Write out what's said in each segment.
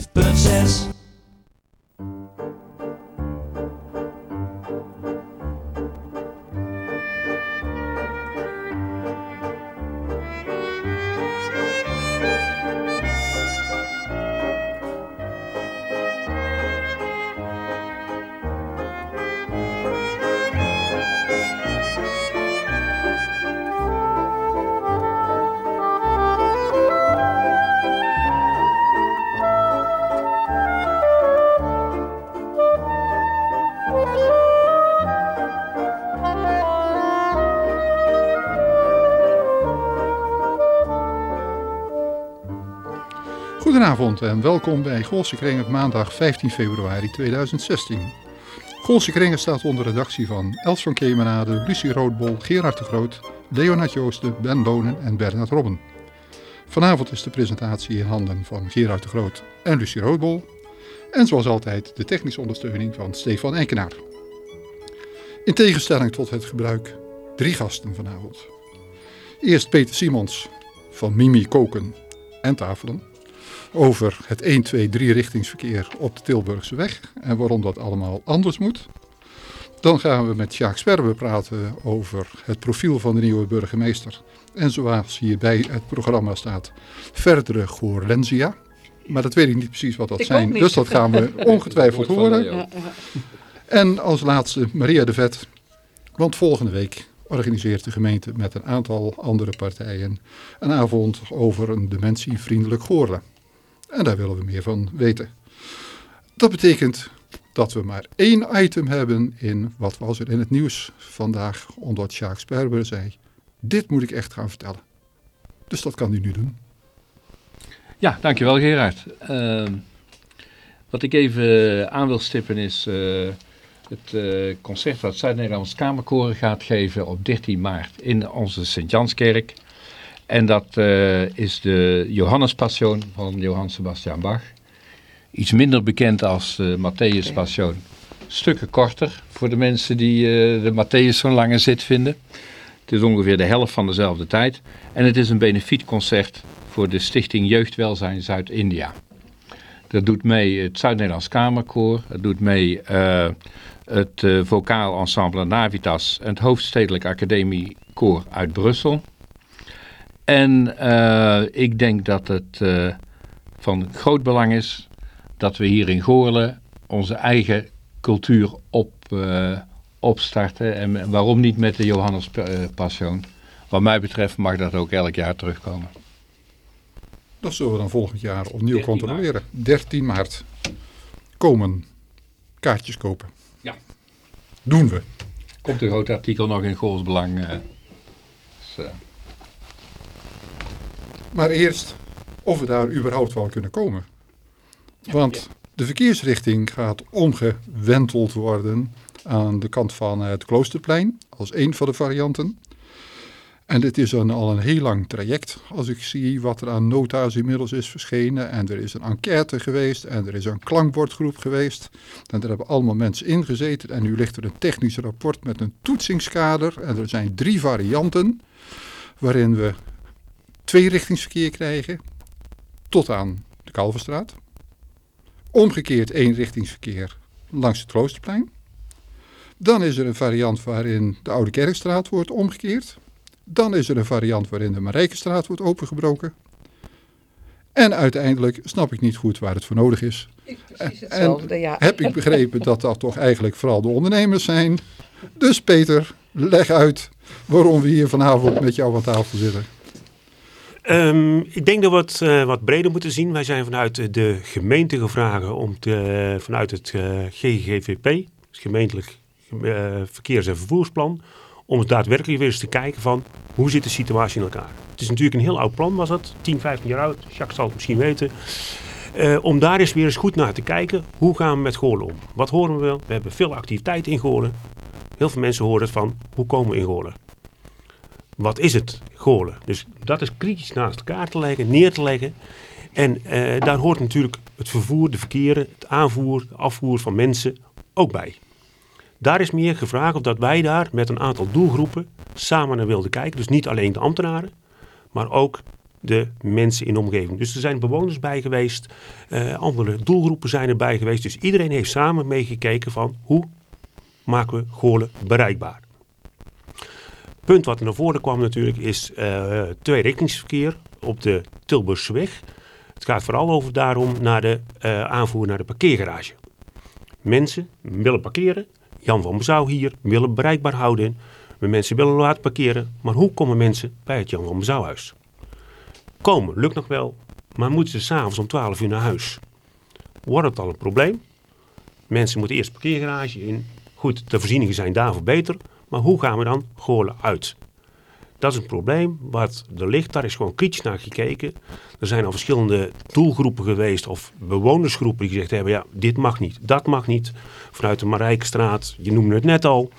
5,6 Goedenavond en welkom bij Goolse Kringen maandag 15 februari 2016. Goolse Kringen staat onder redactie van Els van Kemenade, Lucie Roodbol, Gerard de Groot, Leonard Joosten, Ben Lonen en Bernard Robben. Vanavond is de presentatie in handen van Gerard de Groot en Lucie Roodbol. En zoals altijd de technische ondersteuning van Stefan Enkenaar. In tegenstelling tot het gebruik drie gasten vanavond. Eerst Peter Simons van Mimi Koken en Tafelen over het 1, 2, 3 richtingsverkeer op de Tilburgse weg en waarom dat allemaal anders moet. Dan gaan we met Jacques Sperber praten over het profiel van de nieuwe burgemeester. En zoals hier bij het programma staat, verdere Goorlensia. Maar dat weet ik niet precies wat dat zijn, dus dat gaan we ongetwijfeld horen. En als laatste Maria de Vet, want volgende week organiseert de gemeente met een aantal andere partijen een avond over een dementievriendelijk Goorlen. En daar willen we meer van weten. Dat betekent dat we maar één item hebben in wat was er in het nieuws vandaag, omdat Jacques Sperber zei, dit moet ik echt gaan vertellen. Dus dat kan hij nu doen. Ja, dankjewel Gerard. Uh, wat ik even aan wil stippen is uh, het uh, concert wat Zuid-Nederlands Kamerkoren gaat geven op 13 maart in onze Sint-Janskerk. En dat uh, is de Johannespassion van Johann Sebastian Bach. Iets minder bekend als de Matthäus Passion. Stukken korter voor de mensen die uh, de Matthäus zo'n lange zit vinden. Het is ongeveer de helft van dezelfde tijd. En het is een benefietconcert voor de Stichting Jeugdwelzijn Zuid-India. Dat doet mee het Zuid-Nederlands Kamerkoor. Dat doet mee uh, het Vocaal Ensemble Navitas en het Hoofdstedelijk Academiekoor uit Brussel. En uh, ik denk dat het uh, van groot belang is dat we hier in Goorlen onze eigen cultuur op, uh, opstarten. En waarom niet met de Johannes Passion? Wat mij betreft mag dat ook elk jaar terugkomen. Dat zullen we dan volgend jaar opnieuw controleren. Maart. 13 maart. Komen. Kaartjes kopen. Ja. Doen we. Komt een groot artikel nog in Gools Belang. Dus, maar eerst of we daar überhaupt wel kunnen komen. Want de verkeersrichting gaat omgewenteld worden aan de kant van het Kloosterplein als een van de varianten. En dit is een, al een heel lang traject als ik zie wat er aan nota's inmiddels is verschenen. En er is een enquête geweest en er is een klankbordgroep geweest. En daar hebben allemaal mensen ingezeten. En nu ligt er een technisch rapport met een toetsingskader. En er zijn drie varianten waarin we tweerichtingsverkeer krijgen tot aan de Kalverstraat. Omgekeerd eenrichtingsverkeer langs het Kloosterplein. Dan is er een variant waarin de Oude Kerkstraat wordt omgekeerd. Dan is er een variant waarin de Marijkenstraat wordt opengebroken. En uiteindelijk snap ik niet goed waar het voor nodig is. En ja. heb ik begrepen dat dat toch eigenlijk vooral de ondernemers zijn. Dus Peter, leg uit waarom we hier vanavond met jou aan tafel zitten. Um, ik denk dat we het uh, wat breder moeten zien. Wij zijn vanuit de gemeente gevraagd om te, uh, vanuit het GGVP, het gemeentelijk verkeers- en vervoersplan, om daadwerkelijk weer eens te kijken van hoe zit de situatie in elkaar. Het is natuurlijk een heel oud plan was het, 10, 15 jaar oud, Jacques zal het misschien weten. om daar eens weer eens goed naar te kijken, hoe gaan we met Goorlen om? Wat horen we wel? We hebben veel activiteit in Goorlen. Heel veel mensen horen het van, hoe komen we in Goorlen? Wat is het, Goorlen? Dus dat is kritisch naast elkaar te leggen, neer te leggen. En uh, daar hoort natuurlijk het vervoer, de verkeren, het aanvoer, de afvoer van mensen ook bij. Daar is meer gevraagd dat wij daar met een aantal doelgroepen samen naar wilden kijken. Dus niet alleen de ambtenaren, maar ook de mensen in de omgeving. Dus er zijn bewoners bij geweest, uh, andere doelgroepen zijn erbij geweest. Dus iedereen heeft samen meegekeken van hoe maken we Goorlen bereikbaar. Punt wat naar voren kwam natuurlijk is uh, tweerichtingsverkeer op de Tilburgseweg. Het gaat vooral over daarom naar de uh, aanvoer naar de parkeergarage. Mensen willen parkeren. Jan van Bezouw hier willen bereikbaar houden. We mensen willen laten parkeren. Maar hoe komen mensen bij het Jan van Bezouwhuis? Komen, lukt nog wel. Maar moeten ze s'avonds om 12 uur naar huis? Wordt het al een probleem? Mensen moeten eerst parkeergarage in. Goed, de voorzieningen zijn daarvoor beter. Maar hoe gaan we dan Goorlen uit? Dat is een probleem wat er ligt. Daar is gewoon kritisch naar gekeken. Er zijn al verschillende doelgroepen geweest of bewonersgroepen die gezegd hebben: ja, dit mag niet, dat mag niet. Vanuit de Marijkstraat, je noemde het net al.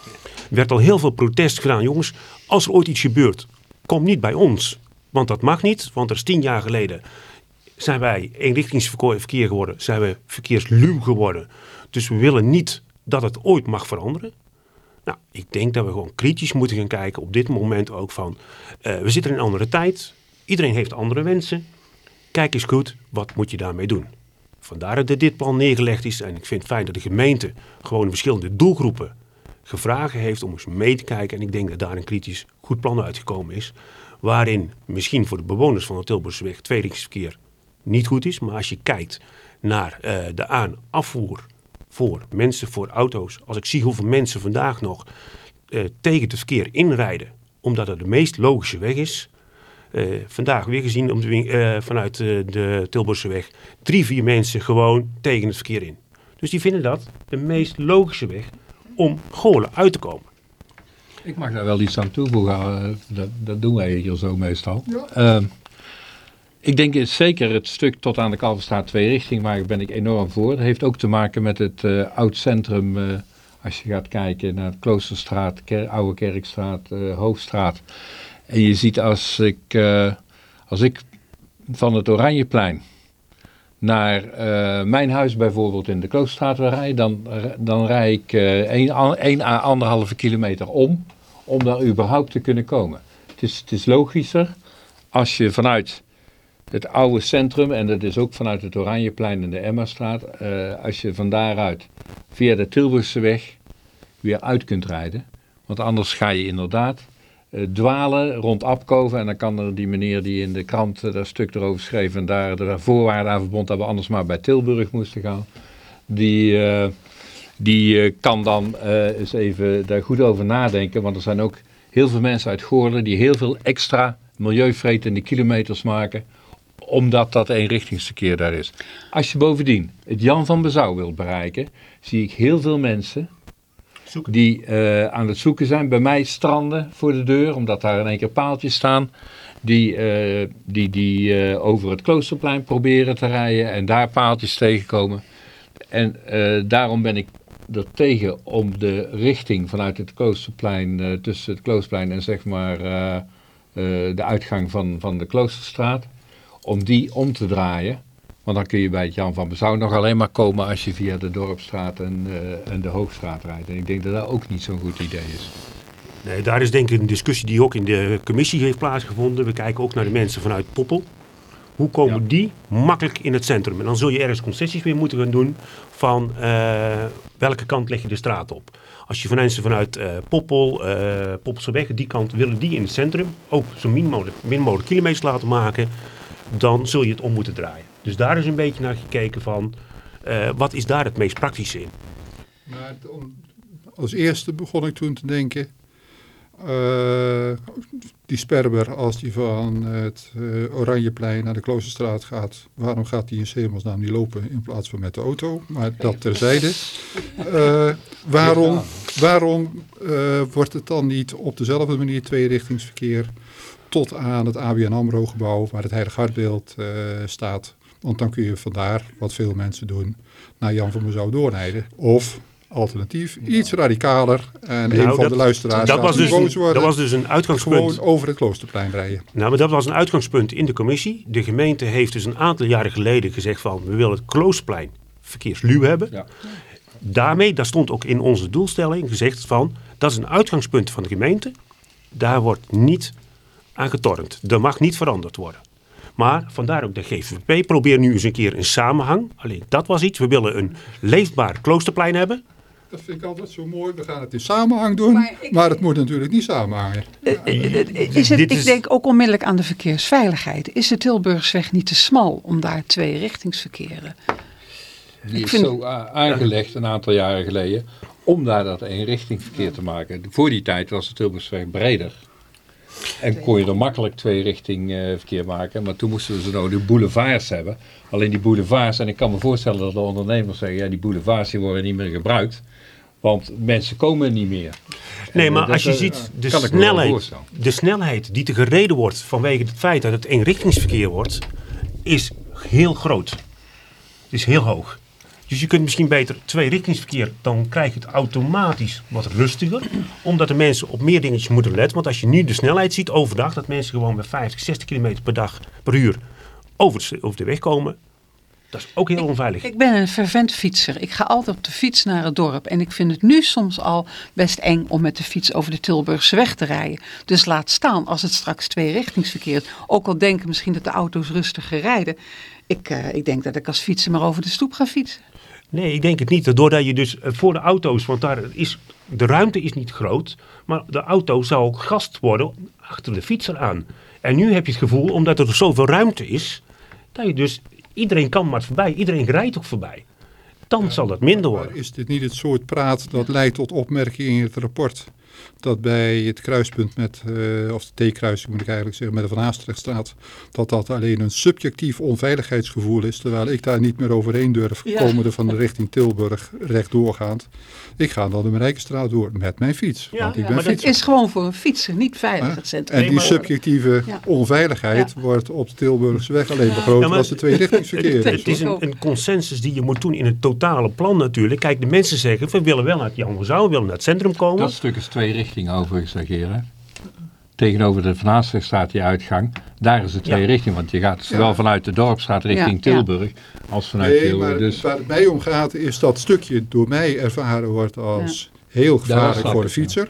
Er werd al heel veel protest gedaan. Jongens, als er ooit iets gebeurt, kom niet bij ons. Want dat mag niet, want er is tien jaar geleden zijn wij eenrichtingsverkeer geworden, zijn we verkeersluw geworden. Dus we willen niet dat het ooit mag veranderen. Nou, ik denk dat we gewoon kritisch moeten gaan kijken op dit moment ook van, uh, we zitten in een andere tijd, iedereen heeft andere wensen. Kijk eens goed, wat moet je daarmee doen? Vandaar dat dit plan neergelegd is en ik vind het fijn dat de gemeente gewoon verschillende doelgroepen gevraagd heeft om eens mee te kijken. En ik denk dat daar een kritisch goed plan uitgekomen is, waarin misschien voor de bewoners van de Tilburgsweg tweerichtingsverkeer niet goed is, maar als je kijkt naar uh, de aan-afvoer voor mensen, voor auto's. Als ik zie hoeveel mensen vandaag nog uh, tegen het verkeer inrijden, omdat het de meest logische weg is. Uh, vandaag weer gezien om de, uh, vanuit de Tilburgse weg drie, vier mensen gewoon tegen het verkeer in. Dus die vinden dat de meest logische weg om Goorlen uit te komen. Ik mag daar wel iets aan toevoegen. Dat, dat doen wij hier zo meestal. Ja. Ik denk zeker het stuk tot aan de Kalverstraat twee richting, maar ben ik enorm voor. Dat heeft ook te maken met het uh, oud centrum, uh, als je gaat kijken naar Kloosterstraat, Oude Kerkstraat, uh, Hoofdstraat. En je ziet als ik, als ik van het Oranjeplein naar mijn huis bijvoorbeeld in de Kloosterstraat rijd, dan, dan rij ik 1 à 1,5 kilometer om, om daar überhaupt te kunnen komen. Het is, het is logischer als je vanuit het oude centrum, en dat is ook vanuit het Oranjeplein en de Emmastraat, uh, als je van daaruit via de Tilburgseweg weer uit kunt rijden. Want anders ga je inderdaad uh, dwalen rond Apkoven en dan kan er die meneer die in de krant uh, dat stuk erover schreef en daar de voorwaarden aan verbond dat we anders maar bij Tilburg moesten gaan, die, die kan dan eens even daar goed over nadenken, want er zijn ook heel veel mensen uit Goorlen die heel veel extra milieuvretende kilometers maken omdat dat eenrichtingsverkeer daar is. Als je bovendien het Jan van Bezouw wilt bereiken, zie ik heel veel mensen Zoeken. die uh, aan het zoeken zijn. Bij mij stranden voor de deur, omdat daar in één keer paaltjes staan. Die, uh, die, die uh, over het kloosterplein proberen te rijden en daar paaltjes tegenkomen. En daarom ben ik er tegen om de richting vanuit het kloosterplein, tussen het kloosterplein en zeg maar de uitgang van, van de kloosterstraat om die om te draaien. Want dan kun je bij het Jan van Bezouw nog alleen maar komen als je via de Dorpstraat en, uh, en de Hoogstraat rijdt. En ik denk dat dat ook niet zo'n goed idee is. Nee, daar is denk ik een discussie die ook in de commissie heeft plaatsgevonden. We kijken ook naar de mensen vanuit Poppel. Hoe komen ja. die makkelijk in het centrum? En dan zul je ergens concessies weer moeten gaan doen van uh, welke kant leg je de straat op. Als je van mensen vanuit uh, Poppel, uh, Poppelse weg, die kant willen die in het centrum ook zo min mogelijk, min mogelijk kilometers laten maken dan zul je het om moeten draaien. Dus daar is een beetje naar gekeken van, uh, wat is daar het meest praktische in? Maar als eerste begon ik toen te denken, uh, die Sperber, als die van het uh, Oranjeplein naar de Kloosterstraat gaat, waarom gaat die in Hemelsnaam niet lopen in plaats van met de auto? Maar dat terzijde. Uh, waarom waarom wordt het dan niet op dezelfde manier tweerichtingsverkeer tot aan het ABN AMRO gebouw waar het Heilig Hartbeeld uh, staat. Want dan kun je vandaar, wat veel mensen doen, naar Jan van Mezouw doorrijden. Of alternatief, iets radicaler. En nou, een van dat, de luisteraars dat was, dus een, dat was dus een uitgangspunt. Gewoon over het kloosterplein rijden. Nou, maar dat was een uitgangspunt in de commissie. De gemeente heeft dus een aantal jaren geleden gezegd van... we willen het kloosterplein verkeersluw hebben. Ja. Daarmee, daar stond ook in onze doelstelling gezegd van... dat is een uitgangspunt van de gemeente. Daar wordt niet aan getornd. Er mag niet veranderd worden. Maar vandaar ook de GVP probeert nu eens een keer een samenhang. Alleen dat was iets. We willen een leefbaar kloosterplein hebben. Dat vind ik altijd zo mooi. We gaan het in samenhang doen, maar, Maar ik- het moet natuurlijk niet samenhangen. Eh, eh, eh, Is het, ik is- denk ook onmiddellijk aan de verkeersveiligheid. Is de Tilburgsweg niet te smal om daar twee richtingsverkeren? Die is vind- zo a- aangelegd een aantal jaren geleden om daar dat eenrichtingverkeer te maken. Voor die tijd was de Tilburgsweg breder. En kon je er makkelijk twee richting eh, verkeer maken. Maar toen moesten ze nou de boulevards hebben. Alleen die boulevards, en ik kan me voorstellen dat de ondernemers zeggen, ja die boulevards die worden niet meer gebruikt. Want mensen komen niet meer. Nee, En, maar eh, als je ziet eh, de snelheid, de snelheid die te gereden wordt vanwege het feit dat het eenrichtingsverkeer wordt, is heel groot. Het is heel hoog. Dus je kunt misschien beter tweerichtingsverkeer, dan krijg je het automatisch wat rustiger. Omdat de mensen op meer dingetjes moeten letten. Want als je nu de snelheid ziet overdag, dat mensen gewoon met 50, 60 km per dag per uur over de, over de weg komen. Dat is ook heel onveilig. Ik ben een fervent fietser. Ik ga altijd op de fiets naar het dorp. En ik vind het nu soms al best eng om met de fiets over de Tilburgse weg te rijden. Dus laat staan als het straks twee richtingsverkeer is. Ook al denken misschien dat de auto's rustiger rijden. Ik, eh, ik denk dat ik als fietser maar over de stoep ga fietsen. Nee, ik denk het niet. Doordat je dus eh, voor de auto's, want daar is, de ruimte is niet groot, maar de auto zal gast worden achter de fietser aan. En nu heb je het gevoel, omdat er zoveel ruimte is, dat je dus, iedereen kan maar voorbij, iedereen rijdt ook voorbij. Dan zal dat minder worden. is dit niet het soort praat dat leidt tot opmerkingen in het rapport? Dat bij het kruispunt met, eh, of de T-kruising moet ik eigenlijk zeggen, met de Van Haastrechtstraat, dat dat alleen een subjectief onveiligheidsgevoel is, terwijl ik daar niet meer overheen durf, Ja. komende van de richting Tilburg rechtdoorgaand. Ik ga dan de Marijkenstraat door met mijn fiets, Ja, want ik ja, ben maar dat Het fietser. is gewoon voor een fietser niet veilig het centrum. En die subjectieve Ja. onveiligheid wordt op de Tilburgse weg alleen begroot Ja, maar- als er twee richtingsverkeer is. Het is een, een consensus die je moet doen in het totale plan natuurlijk. Kijk, de mensen zeggen, we willen wel naar het Jan Zou, we willen naar het centrum komen. Dat stuk is twee richtingen overigens, Gerard. Tegenover de Van staat die uitgang. Daar is het twee Ja. richtingen, want je gaat zowel vanuit de Dorpstraat richting Ja. Tilburg als vanuit Nee, Tilburg. maar Dus waar het mij om gaat is dat stukje door mij ervaren wordt als heel gevaarlijk voor de fietser.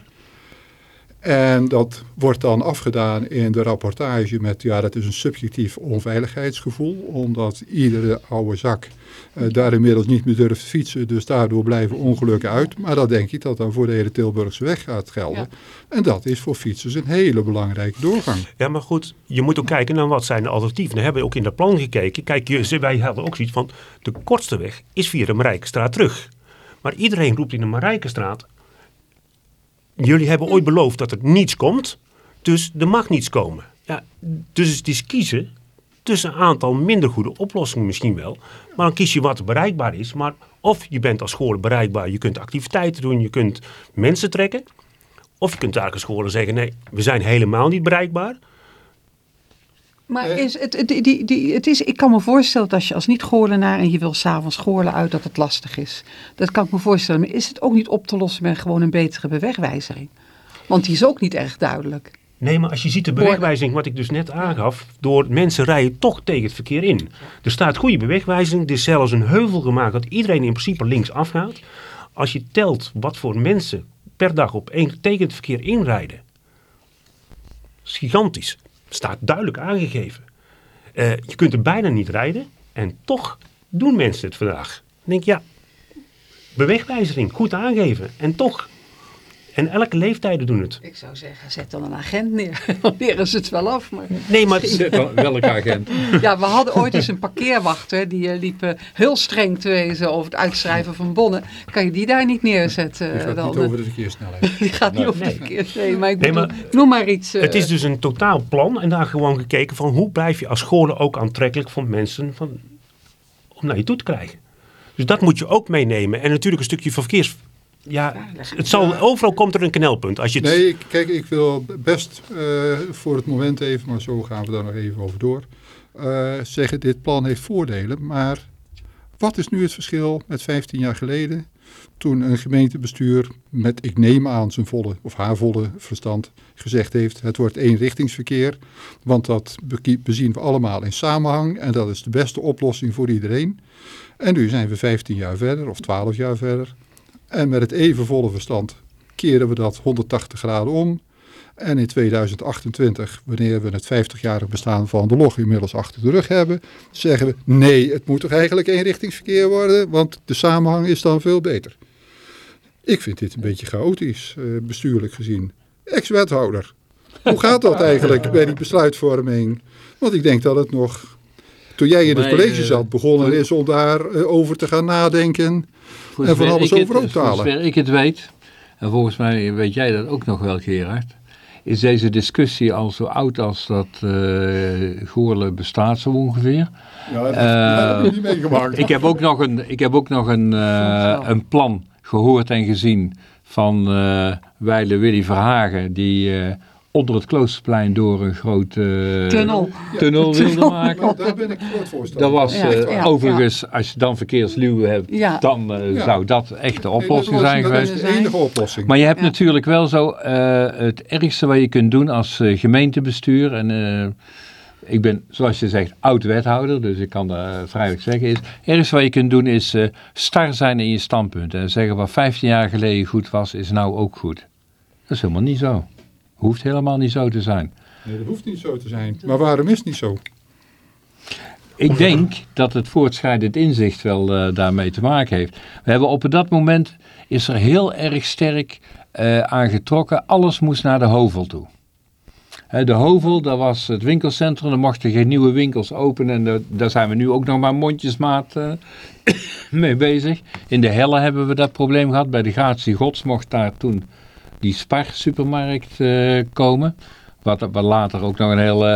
En dat wordt dan afgedaan in de rapportage met, ja dat is een subjectief onveiligheidsgevoel. Omdat iedere oude zak eh, daar inmiddels niet meer durft fietsen. Dus daardoor blijven ongelukken uit. Maar dat denk ik dat dan voor de hele Tilburgse weg gaat gelden. En dat is voor fietsers een hele belangrijke doorgang. Ja, maar goed, je moet ook kijken naar wat zijn de alternatieven. Dan hebben we ook in dat plan gekeken. Kijk, je- wij hadden ook zoiets van, de kortste weg is via de Marijkenstraat terug. Maar iedereen roept in de Marijkenstraat, jullie hebben ooit beloofd dat er niets komt, dus er mag niets komen. Ja, dus het is kiezen tussen een aantal minder goede oplossingen misschien wel. Maar dan kies je wat bereikbaar is. Maar of je bent als scholen bereikbaar, je kunt activiteiten doen, je kunt mensen trekken. Of je kunt daar als scholen zeggen, nee, we zijn helemaal niet bereikbaar. Maar Eh. is het, die, die, het is, ik kan me voorstellen dat als je als niet-goorlenaar en je wil s'avonds goorlen uit, dat het lastig is. Dat kan ik me voorstellen. Maar is het ook niet op te lossen met gewoon een betere bewegwijzering? Want die is ook niet erg duidelijk. Nee, maar als je ziet de bewegwijzing, wat ik dus net aangaf, door mensen rijden toch tegen het verkeer in. Er staat goede bewegwijzing, er is zelfs een heuvel gemaakt dat iedereen in principe links afgaat. Als je telt wat voor mensen per dag op één tegen het verkeer inrijden, is gigantisch. Staat duidelijk aangegeven. Eh, je kunt er bijna niet rijden en toch doen mensen het vandaag. Dan denk ja, bewegwijzering, goed aangeven. En toch. En elke leeftijden doen het. Ik zou zeggen, zet dan een agent neer. Dan leren ze het wel af. Maar... Nee, maar Zet wel- welke agent? Ja, we hadden ooit eens een parkeerwachter. Die eh, liep eh, heel streng te wezen over het uitschrijven van bonnen. Kan je die daar niet neerzetten? Die eh, gaat dan? niet over de verkeerssnelheid. Die gaat niet over de Nee. verkeer. Nee, maar ik Nee, bedoel, maar- noem maar iets. eh, Het is dus een totaal plan en daar gewoon gekeken van hoe blijf je als scholen ook aantrekkelijk voor mensen van, om naar je toe te krijgen. Dus dat moet je ook meenemen. En natuurlijk een stukje verkeers... Ja, het zal, overal komt er een knelpunt. Als je het, Nee, ik- kijk, ik wil best eh, voor het moment even, maar zo gaan we daar nog even over door, eh, zeggen dit plan heeft voordelen. Maar wat is nu het verschil met 15 jaar geleden, toen een gemeentebestuur met, ik neem aan zijn volle of haar volle verstand, gezegd heeft, het wordt eenrichtingsverkeer, want dat bezien we allemaal in samenhang en dat is de beste oplossing voor iedereen. En nu zijn we 15 jaar verder of 12 jaar verder. En met het even volle verstand keren we dat 180 graden om. En in 2028, wanneer we het 50-jarig bestaan van de log inmiddels achter de rug hebben, zeggen we nee, het moet toch eigenlijk eenrichtingsverkeer worden, want de samenhang is dan veel beter. Ik vind dit een beetje chaotisch, eh, bestuurlijk gezien. Ex-wethouder, hoe gaat dat eigenlijk bij die besluitvorming? Want ik denk dat het nog, toen jij in het college eh, zat, begonnen is om daarover over te gaan nadenken. Voor En van zover alles ik het- over ook zover ik het weet, en volgens mij weet jij dat ook nog wel Gerard, is deze discussie al zo oud als dat eh Goorle bestaat zo ongeveer. Ja, dat, Eh, heb ik niet meegemaakt. Ik heb ook nog een, ik heb ook nog een, eh, een plan gehoord en gezien van eh Weile Willy Verhagen, die eh, onder het Kloosterplein door een grote Tunnel. tunnel wilde Tunnel. maken. Nou, daar ben ik groot voorstander Dat was Ja, eh, ja, overigens, als je dan verkeersluwen hebt, Ja. dan eh, Ja. zou dat echt de oplossing dat zijn dat geweest. is de enige oplossing. Maar je hebt Ja. natuurlijk wel zo eh, het ergste wat je kunt doen als eh, gemeentebestuur. En eh, ik ben, zoals je zegt, oud-wethouder, dus ik kan dat eh, vrijelijk zeggen. Is, het ergste wat je kunt doen is eh, star zijn in je standpunt. En zeggen wat 15 jaar geleden goed was, is nou ook goed. Dat is helemaal niet zo. Hoeft helemaal niet zo te zijn. Nee, dat hoeft niet zo te zijn. Maar waarom is het niet zo? Ik denk dat het voortschrijdend inzicht wel eh, daarmee te maken heeft. We hebben op dat moment is er heel erg sterk eh aangetrokken. Alles moest naar de Hovel toe. Hè, de Hovel, dat was het winkelcentrum. Er mochten geen nieuwe winkels openen. En daar- daar zijn we nu ook nog maar mondjesmaat eh, mee bezig. In de Helle hebben we dat probleem gehad. Bij de Gratie Gods mocht daar toen die Spar supermarkt eh, komen. Wat, wat later ook nog een hele,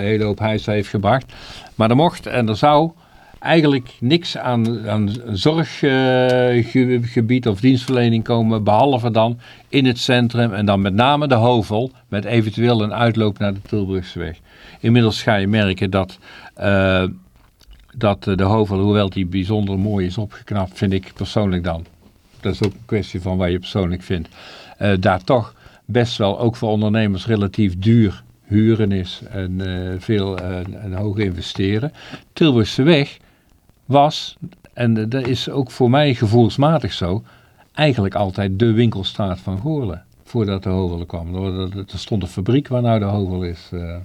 hele hoop huis heeft gebracht. Maar er mocht en er zou eigenlijk niks aan, aan zorggebied of dienstverlening komen. Behalve dan in het centrum en dan met name de Hovel. Met eventueel een uitloop naar de Tilburgseweg. Inmiddels ga je merken dat, eh, dat eh, de Hovel, hoewel die bijzonder mooi is opgeknapt, vind ik persoonlijk dan. Dat is ook een kwestie van wat je persoonlijk vindt. Eh, daar toch best wel ook voor ondernemers relatief duur huren is en eh, veel eh, en hoog investeren. Tilburgse weg was, en dat is ook voor mij gevoelsmatig zo, eigenlijk altijd de winkelstraat van Goorlen. Voordat de Hovel kwam. Er, stond een fabriek waar nou de Hovel is. eh.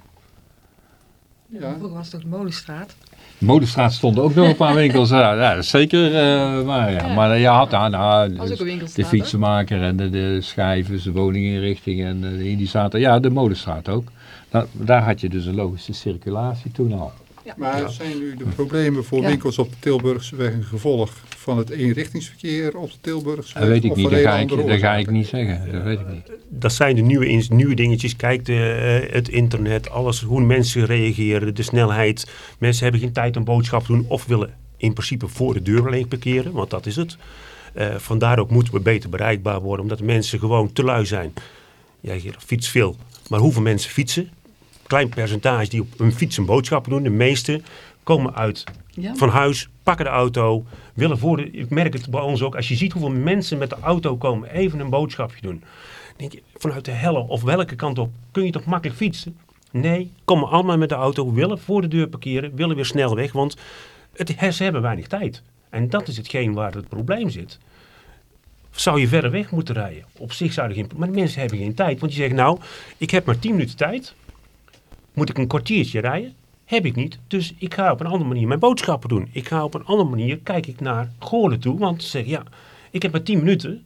Ja. Vroeger was het ook de Molenstraat. De Molenstraat stonden ook nog een paar winkels. Ja, ja, zeker eh, waar. Ja. Ja. Maar je had daar nou, Dat was ook een de winkelstraat. fietsenmaker en de, de schijven, de woninginrichting en eh, de Indisator. Ja, de Molenstraat ook. Nou, daar had je dus een logische circulatie toen al. Maar zijn nu de problemen voor Ja. winkels op de Tilburgse weg een gevolg van het eenrichtingsverkeer op de Tilburgse? Dat weet ik of niet, dat ga ik, andere dat ga ik oorzaken? niet zeggen. Dat weet ik niet. Dat zijn de nieuwe, nieuwe dingetjes. Kijk, de, eh, het internet, alles, hoe mensen reageren, de snelheid. Mensen hebben geen tijd om boodschappen te doen of willen in principe voor de deur alleen parkeren, want dat is het. Eh, vandaar ook moeten we beter bereikbaar worden, omdat mensen gewoon te lui zijn. Jij ja, fietst veel, maar hoeveel mensen fietsen? Klein percentage die op hun fiets een boodschappen doen. De meeste komen uit Ja. van huis, pakken de auto, willen voor. Ik merk het bij ons ook, als je ziet hoeveel mensen met de auto komen, even een boodschapje doen. Denk je, vanuit de helle of welke kant op, kun je toch makkelijk fietsen? Nee, komen allemaal met de auto, willen voor de deur parkeren, willen weer snel weg, want het, ze hebben weinig tijd. En dat is hetgeen waar het probleem zit. Zou je verder weg moeten rijden? Op zich zou er geen... Maar de mensen hebben geen tijd, want die zeggen, nou, ik heb maar 10 minuten tijd. Moet ik een kwartiertje rijden? Heb ik niet. Dus ik ga op een andere manier mijn boodschappen doen. Ik ga op een andere manier, kijk ik naar Goorlen toe. Want ze zeggen, ja, ik heb maar 10 minuten.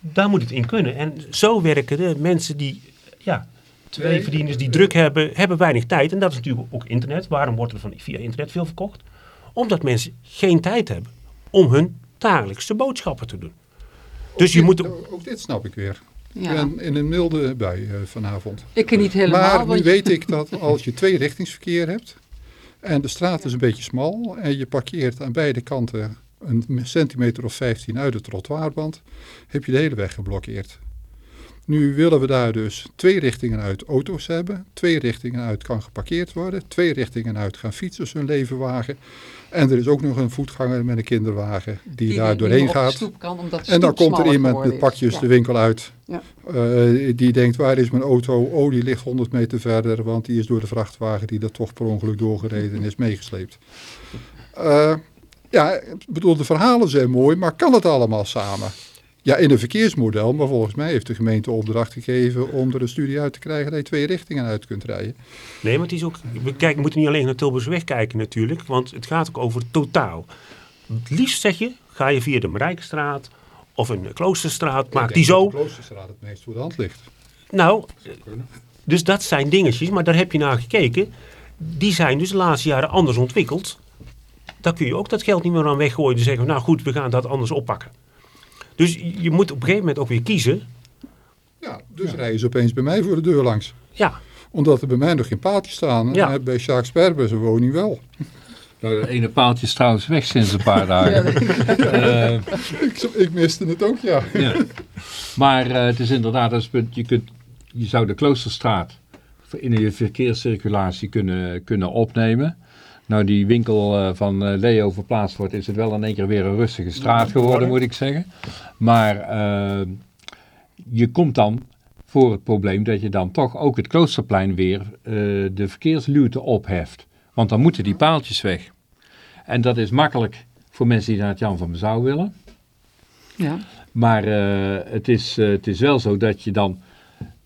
Daar moet het in kunnen. En zo werken de mensen die, ja, twee verdieners die druk hebben, hebben weinig tijd. En dat is natuurlijk ook internet. Waarom wordt er van, via internet veel verkocht? Omdat mensen geen tijd hebben om hun dagelijkse boodschappen te doen. Dus je Dit- moet... Ook dit snap ik weer. Ik Ja. ben in een milde bui eh, vanavond. Ik niet helemaal. maar nu je- weet ik dat als je twee richtingsverkeer hebt en de straat is een beetje smal en je parkeert aan beide kanten een centimeter of 15 uit de trottoirband, heb je de hele weg geblokkeerd. Nu willen we daar dus twee richtingen uit auto's hebben, twee richtingen uit kan geparkeerd worden, twee richtingen uit gaan fietsers hun leven wagen. En er is ook nog een voetganger met een kinderwagen die, die daar doorheen gaat. Kan, En dan komt er iemand met pakjes Ja. de winkel uit. Ja. Eh, die denkt, waar is mijn auto? Oh, die ligt 100 meter verder, want die is door de vrachtwagen die er toch per ongeluk doorgereden is meegesleept. Eh, ja, ik bedoel, de verhalen zijn mooi, maar kan het allemaal samen? Ja, in een verkeersmodel, maar volgens mij heeft de gemeente opdracht gegeven om er een studie uit te krijgen dat je twee richtingen uit kunt rijden. Nee, maar het is ook, we kijken, moeten niet alleen naar Tilburgsweg kijken natuurlijk, want het gaat ook over totaal. Het liefst zeg je, ga je via de Marijkstraat of een Kloosterstraat, maak die zo. de Kloosterstraat het meest voor de hand ligt. Nou, dus dat zijn dingetjes, maar daar heb je naar gekeken. Die zijn dus de laatste jaren anders ontwikkeld. Daar kun je ook dat geld niet meer aan weggooien en zeggen, nou goed, we gaan dat anders oppakken. Dus je moet op een gegeven moment ook weer kiezen. Ja, dus rijden ze opeens bij mij voor de deur langs. Ja, Omdat er bij mij nog geen paaltjes staan. Ja. En bij Jacques Sperber zijn woning wel. Nou, de ene paaltje is trouwens weg sinds een paar dagen. Eh, ik, ik miste het ook, ja. ja. Maar eh, het is inderdaad, dat is het punt, je, kunt, je zou de Kloosterstraat in je verkeerscirculatie kunnen, kunnen opnemen. Nou, die winkel eh, van eh, Leo verplaatst wordt, is het wel in één keer weer een rustige straat geworden, moet ik zeggen. Maar eh, je komt dan voor het probleem dat je dan toch ook het Kloosterplein weer de verkeersluwte opheft. Want dan moeten die paaltjes weg. En dat is makkelijk voor mensen die naar het Jan van Bezouw willen. Ja. Maar het, is, het is wel zo dat je dan,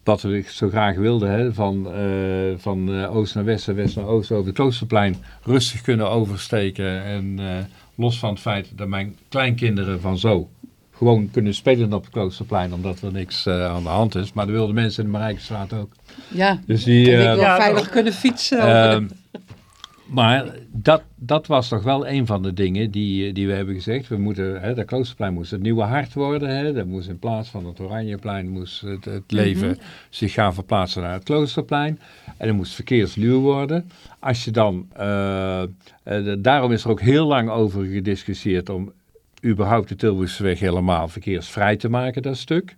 wat we zo graag wilden, hè, van, eh, van eh, oost naar west en west naar oost over het Kloosterplein rustig kunnen oversteken. En eh, los van het feit dat mijn kleinkinderen van zo gewoon kunnen spelen op het Kloosterplein, omdat er niks aan de hand is. Maar dat wilden mensen in de Marijkenstraat ook. ja. Dus die, ik veilig kunnen fietsen. Maar dat, dat was toch wel een van de dingen die, die we hebben gezegd. We moeten, hè, dat Kloosterplein moest het nieuwe hart worden. Hè. Dat moest in plaats van het Oranjeplein moest het, het leven zich gaan verplaatsen naar het Kloosterplein. En het moest verkeersluw worden. Als je dan, eh, eh, daarom is er ook heel lang over gediscussieerd om überhaupt de Tilburgseweg helemaal verkeersvrij te maken, dat stuk.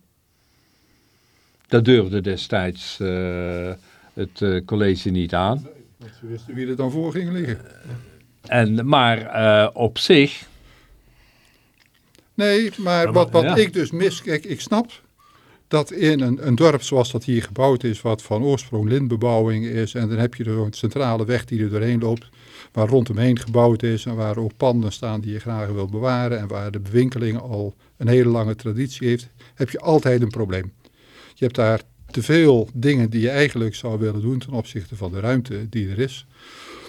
Dat durfde destijds eh, het college niet aan. Want ze wisten wie er dan voor ging liggen. En, maar eh, op zich, Nee, maar wat, wat ja. ik dus mis... Kijk, ik snap dat in een, een dorp zoals dat hier gebouwd is... wat van oorsprong lintbebouwing is... en dan heb je zo'n centrale weg die er doorheen loopt... waar rondomheen gebouwd is... en waar ook panden staan die je graag wil bewaren... en waar de bewinkeling al een hele lange traditie heeft... heb je altijd een probleem. Je hebt daar te veel dingen die je eigenlijk zou willen doen... ten opzichte van de ruimte die er is.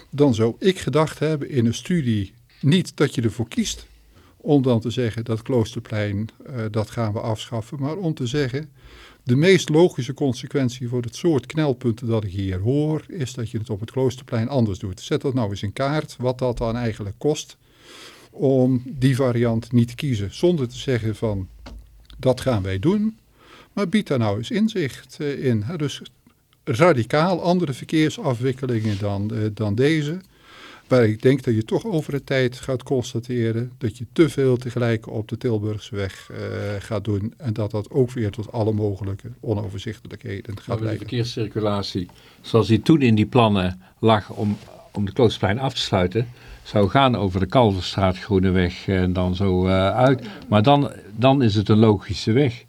Dan zou ik gedacht hebben in een studie... niet dat je ervoor kiest om dan te zeggen dat Kloosterplein, eh, dat gaan we afschaffen. Maar om te zeggen, de meest logische consequentie voor het soort knelpunten dat ik hier hoor, is dat je het op het Kloosterplein anders doet. Zet dat nou eens in kaart, wat dat dan eigenlijk kost, om die variant niet te kiezen. Zonder te zeggen van, dat gaan wij doen, maar bied daar nou eens inzicht eh, in. Dus radicaal andere verkeersafwikkelingen dan, eh, dan deze. Waar ik denk dat je toch over de tijd gaat constateren dat je te veel tegelijk op de Tilburgseweg eh, gaat doen. En dat dat ook weer tot alle mogelijke onoverzichtelijkheden gaat de leiden. verkeerscirculatie, zoals die toen in die plannen lag om, om de Kloosterplein af te sluiten, zou gaan over de Kalverstraat, Groeneweg en dan zo uit. Maar dan, dan is het een logische weg.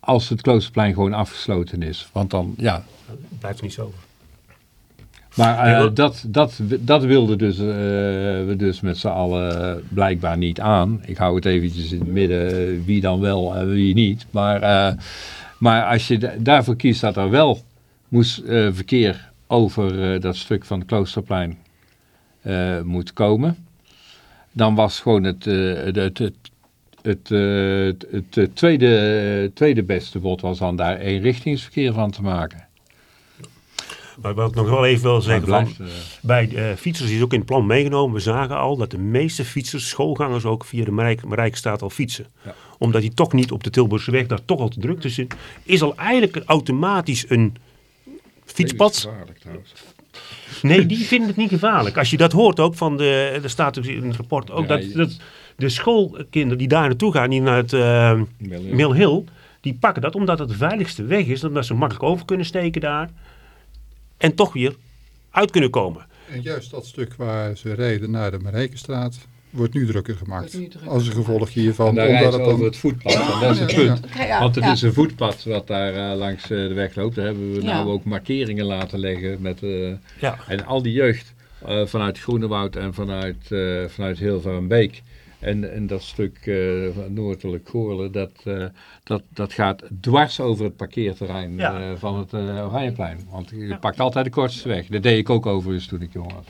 Als het Kloosterplein gewoon afgesloten is. Want dan, ja. blijft er niet zo over. Maar eh, Ja, dat, dat, dat wilden dus, eh, we dus met z'n allen blijkbaar niet aan. Ik hou het eventjes in het midden, eh, wie dan wel en wie niet. Maar, eh, maar als je da- daarvoor kiest dat er wel moest, eh, verkeer over dat stuk van het Kloosterplein eh, moet komen, dan was gewoon het, eh, het, het, het, het, eh, het, het, tweede, tweede beste bod was dan daar eenrichtingsverkeer van te maken. Maar wat ik nog wel even wil zeggen, van, eh, bij eh, fietsers is ook in het plan meegenomen. We zagen al dat de meeste fietsers, schoolgangers ook via de Marijk, Marijkstraat al fietsen. Ja. Omdat die toch niet op de Tilburgse weg daar toch al te druk tussen is al eigenlijk automatisch een fietspad. gevaarlijk trouwens. Nee, die vinden het niet gevaarlijk. Als je dat hoort ook van de, er staat ook in het rapport ook Ja, dat, dat de schoolkinderen die daar naartoe gaan, die naar het eh, Mill Hill, die pakken dat omdat het de veiligste weg is, omdat ze makkelijk over kunnen steken daar en toch weer uit kunnen komen. En juist dat stuk waar ze rijden naar de Marijkenstraat wordt nu drukker gemaakt. Wordt nu drukker Als een gevolg hiervan. En daar omdat rijden het ze over dan, het voetpad. En dat is het punt. Want het ja. is een voetpad wat daar eh, langs eh, de weg loopt. Daar hebben we Ja. nou ook markeringen laten leggen. Met, eh, Ja. en al die jeugd eh, vanuit Groenewoud en vanuit, eh vanuit Hilverenbeek. En, en dat stuk eh, van noordelijk Goorlen, dat, eh, dat, dat gaat dwars over het parkeerterrein Ja. eh, van het eh Oranjeplein. Want je pakt altijd de kortste weg. Dat deed ik ook overigens toen ik jong was.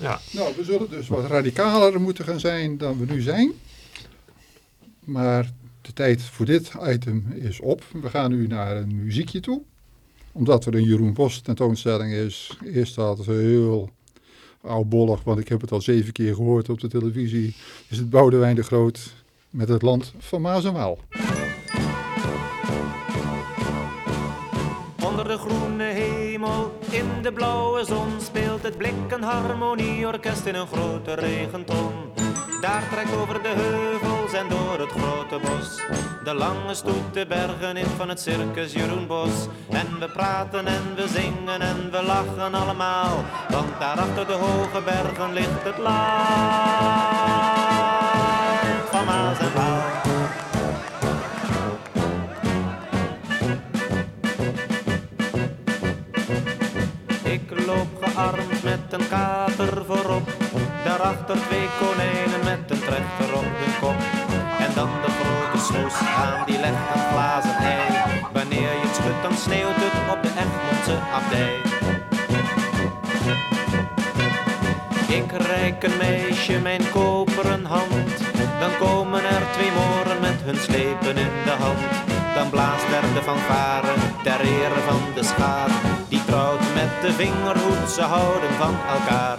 Ja. Nou, we zullen dus wat radicaler moeten gaan zijn dan we nu zijn. Maar de tijd voor dit item is op. We gaan nu naar een muziekje toe. Omdat er een Jeroen Bos tentoonstelling is, is dat heel oudbollig, want ik heb het al zeven keer gehoord op de televisie. Is het Boudewijn de Groot met het land van Maas en Waal. Onder de groene hemel, in de blauwe zon speelt het blikken harmonieorkest in een grote regenton. Daar trekt over de heuvels en door het grote bos de lange stoet de bergen in van het circus Jeroen Bos. En we praten en we zingen en we lachen allemaal, want daar achter de hoge bergen ligt het land van Maas en Waal. Ik loop gearmd met een kater voorop. Daarachter twee konijnen aan die legt een glazen ei. Wanneer je het schudt, dan sneeuwt het op de Egmondse abdij. Ik reik een meisje mijn koperen hand. Dan komen er twee moren met hun slepen in de hand. Dan blaast er de fanfare ter ere van de schaar. Die trouwt met de vingerhoed, ze houden van elkaar.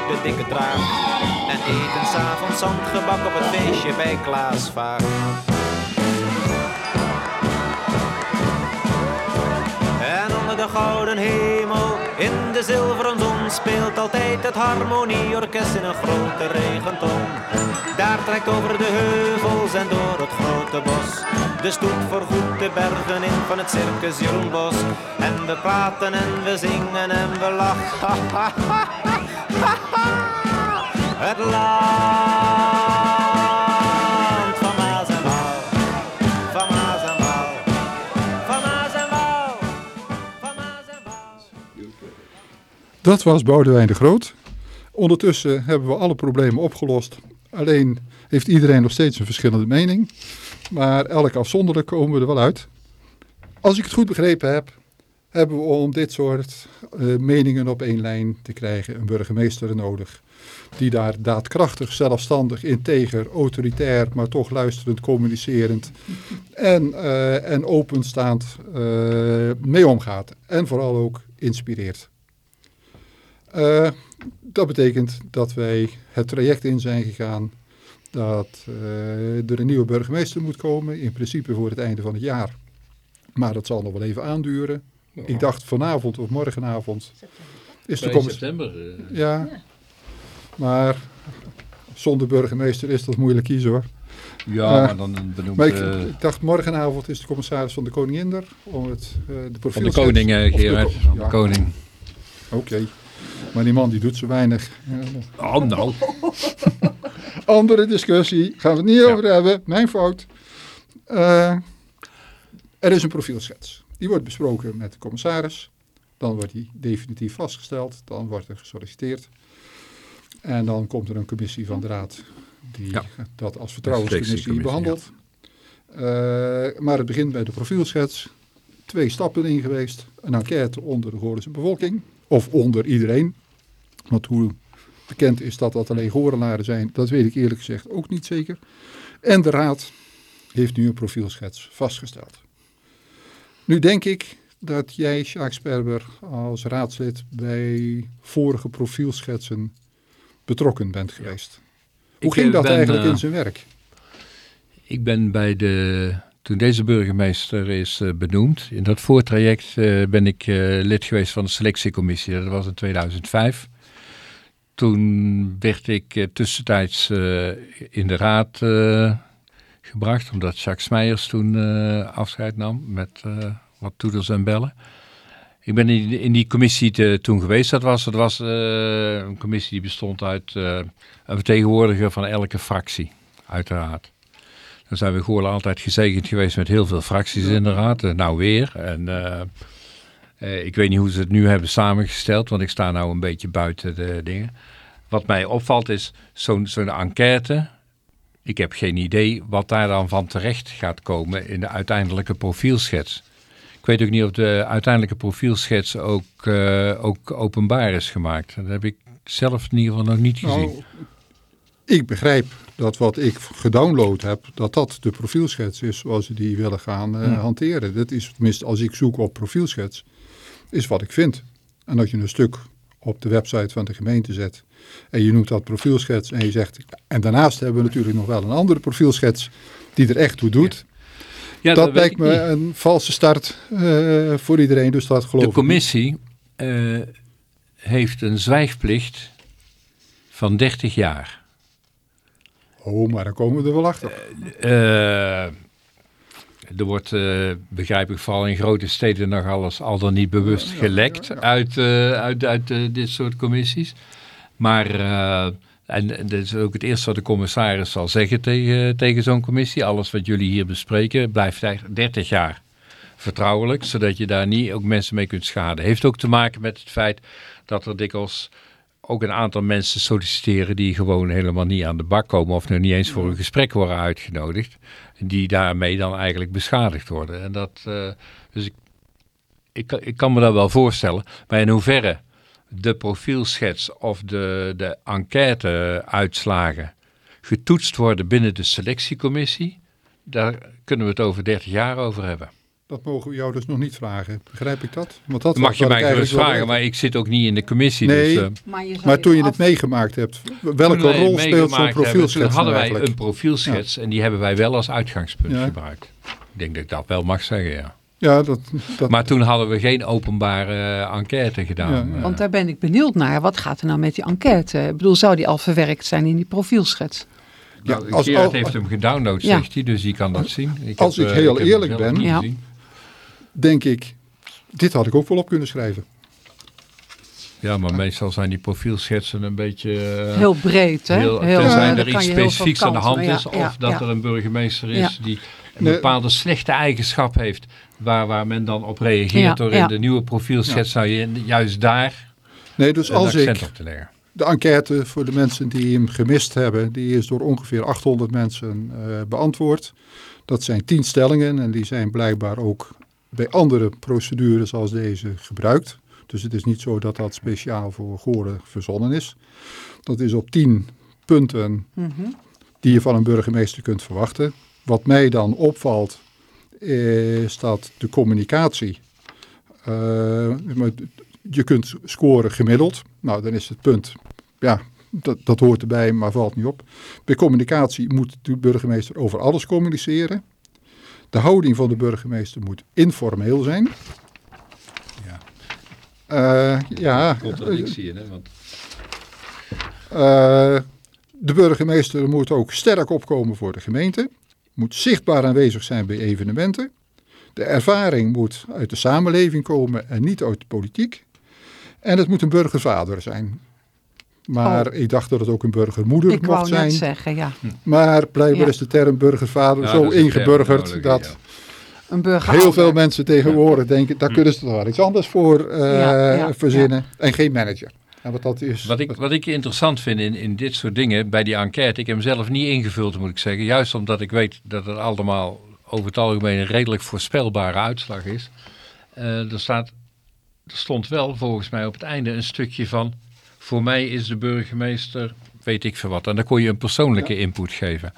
de dikke draak. En eten s'avonds zandgebak op het feestje bij Klaas. En onder de gouden hemel, in de zilveren zon, speelt altijd het harmonieorkest in een grote regenton. Daar trekt over de heuvels en door het grote bos. De stoet vergoedt de bergen in van het circus Jeroen Bos. En we praten en we zingen en we lachen. Het land van Maas en Waal. Van Maas. Van Maas. Dat was Boudewijn de Groot. Ondertussen hebben we alle problemen opgelost. Alleen heeft iedereen nog steeds een verschillende mening. Maar elk afzonderlijk komen we er wel uit. Als ik het goed begrepen heb, hebben we om dit soort eh, meningen op één lijn te krijgen een burgemeester nodig. Die daar daadkrachtig, zelfstandig, integer, autoritair, maar toch luisterend, communicerend en, eh, en openstaand eh, mee omgaat. En vooral ook inspireert. Dat betekent dat wij het traject in zijn gegaan dat er een nieuwe burgemeester moet komen, in principe voor het einde van het jaar. Maar dat zal nog wel even aanduren. Ik dacht vanavond of morgenavond is de 2 commissie. september. eh, Ja, maar zonder burgemeester is dat moeilijk kiezen hoor. ja, Eh, maar dan benoemt... Maar ik, eh, ik dacht morgenavond is de commissaris van de koningin er om het, eh, de profiel van de koning, eh, Gerard. Van de koning. Oké, maar die man die doet zo weinig. Oh, nou. Andere discussie, gaan we het niet Ja. over hebben, mijn fout. Eh, er is een profielschets. Die wordt besproken met de commissaris. Dan wordt die definitief vastgesteld. Dan wordt er gesolliciteerd. En dan komt er een commissie van de raad die Ja. dat als vertrouwenscommissie behandelt. Eh, maar het begint bij de profielschets. Twee stappen in geweest. Een enquête onder de Goorlense bevolking. of onder iedereen. Want hoe bekend is dat dat alleen Gorenaren zijn, dat weet ik eerlijk gezegd ook niet zeker. En de raad heeft nu een profielschets vastgesteld. Nu denk ik dat jij, Jacques Sperber, als raadslid bij vorige profielschetsen betrokken bent geweest. Hoe Ik, ging eh, dat ben, eigenlijk eh, in zijn werk? Ik ben bij de, toen deze burgemeester is eh, benoemd, in dat voortraject eh, ben ik eh, lid geweest van de selectiecommissie. Dat was in 2005. Toen werd ik eh, tussentijds eh, in de raad eh, gebracht, omdat Jacques Meijers toen eh, afscheid nam met eh, wat toeders en bellen. Ik ben in, in die commissie te- toen geweest. Dat was, dat was eh, een commissie die bestond uit een vertegenwoordiger van elke fractie, uiteraard. Dan zijn we gewoon altijd gezegend geweest met heel veel fracties in de raad. Nou weer. En ik weet niet hoe ze het nu hebben samengesteld, want ik sta nou een beetje buiten de dingen. Wat mij opvalt is zo'n zo'n enquête. Ik heb geen idee wat daar dan van terecht gaat komen in de uiteindelijke profielschets. Ik weet ook niet of de uiteindelijke profielschets ook, eh, ook openbaar is gemaakt. Dat heb ik zelf in ieder geval nog niet gezien. Nou, ik begrijp dat wat ik gedownload heb, dat dat de profielschets is zoals ze die willen gaan eh, Hm. hanteren. Dat is tenminste als ik zoek op profielschets, is wat ik vind. En als je een stuk op de website van de gemeente zet en je noemt dat profielschets en je zegt, en daarnaast hebben we natuurlijk nog wel een andere profielschets die er echt toe doet. Ja, dat lijkt me niet. een valse start eh, voor iedereen, dus dat geloof De commissie eh, heeft een zwijgplicht van 30 jaar. Oh, maar dan komen we er wel achter. Eh, er wordt, eh, begrijp ik, vooral in grote steden nog alles al dan niet bewust gelekt uit, uit, uit dit soort commissies. Maar, eh, en, dat is ook het eerste wat de commissaris zal zeggen tegen, tegen zo'n commissie. Alles wat jullie hier bespreken blijft echt 30 jaar vertrouwelijk, zodat je daar niet ook mensen mee kunt schaden. Heeft ook te maken met het feit dat er dikwijls ook een aantal mensen solliciteren die gewoon helemaal niet aan de bak komen of nog niet eens voor een gesprek worden uitgenodigd. En die daarmee dan eigenlijk beschadigd worden. En dat, eh, dus ik, ik, ik kan me dat wel voorstellen. Maar in hoeverre de profielschets of de, de enquête-uitslagen getoetst worden binnen de selectiecommissie, daar kunnen we het over 30 jaar over hebben. Dat mogen we jou dus nog niet vragen. Begrijp ik dat? Want dat mag je mij gerust vragen, maar ik zit ook niet in de commissie. Nee, dus, eh, Maar, je zou Maar toen je af- het meegemaakt hebt, welke rol speelt zo'n hebben, profielschets Toen hadden wij eigenlijk? een profielschets en die hebben wij wel als uitgangspunt Ja. gebruikt. Ik denk dat ik dat wel mag zeggen, ja. Ja, dat, dat, Maar toen hadden we geen openbare eh, enquête gedaan. Ja, ja. eh. Want daar ben ik benieuwd naar. Wat gaat er nou met die enquête? Ik bedoel, zou die al verwerkt zijn in die profielschets? ja, Nou, als, Gerard heeft hem gedownload, Ja. zegt hij, dus die kan dat zien. Ik Als heb, ik eh, heel eerlijk ben- Ja. denk ik, dit had ik ook wel op kunnen schrijven. Ja, maar meestal zijn die profielschetsen een beetje... Heel breed, hè? heel- Heel, tenzij er iets specifieks aan de hand is, of ja, dat ja. er een burgemeester is Ja. die een Nee. bepaalde slechte eigenschap heeft, waar, waar men dan op reageert Ja, door ja. in de nieuwe profielschets zou je juist daar Nee, dus als accent ik op te leggen. de enquête voor de mensen die hem gemist hebben, die is door ongeveer 800 mensen eh, beantwoord. Dat zijn 10 stellingen en die zijn blijkbaar ook bij andere procedures als deze gebruikt. Dus het is niet zo dat dat speciaal voor Goren verzonnen is. Dat is op 10 punten Mhm. die je van een burgemeester kunt verwachten. Wat mij dan opvalt, is dat de communicatie. eh, je kunt scoren gemiddeld. Nou, dan is het punt. Ja, dat, dat hoort erbij, maar valt niet op. Bij communicatie moet de burgemeester over alles communiceren. De houding van de burgemeester moet informeel zijn. Ja. Eh, ja, Contradictie in, hè? Want Eh, de burgemeester moet ook sterk opkomen voor de gemeente. Moet zichtbaar aanwezig zijn bij evenementen. De ervaring moet uit de samenleving komen en niet uit de politiek. En het moet een burgervader zijn. Maar ik dacht dat het ook een burgermoeder Oh. Ik mocht wou zijn. net zeggen, ja. Maar blijkbaar Ja. is de term burgervader Ja, zo dat ingeburgerd nodig, dat ja. Een burger. heel veel mensen tegenwoordig denken, daar kunnen ze toch wel iets anders voor eh, Ja, ja, verzinnen. En geen manager. En wat dat is. Wat ik, wat ik interessant vind in, in dit soort dingen, bij die enquête, ik heb hem zelf niet ingevuld moet ik zeggen, juist omdat ik weet dat het allemaal over het algemeen een redelijk voorspelbare uitslag is. Eh, er, staat, er stond wel volgens mij op het einde een stukje van... Voor mij is de burgemeester, weet ik veel wat. En dan kon je een persoonlijke input geven.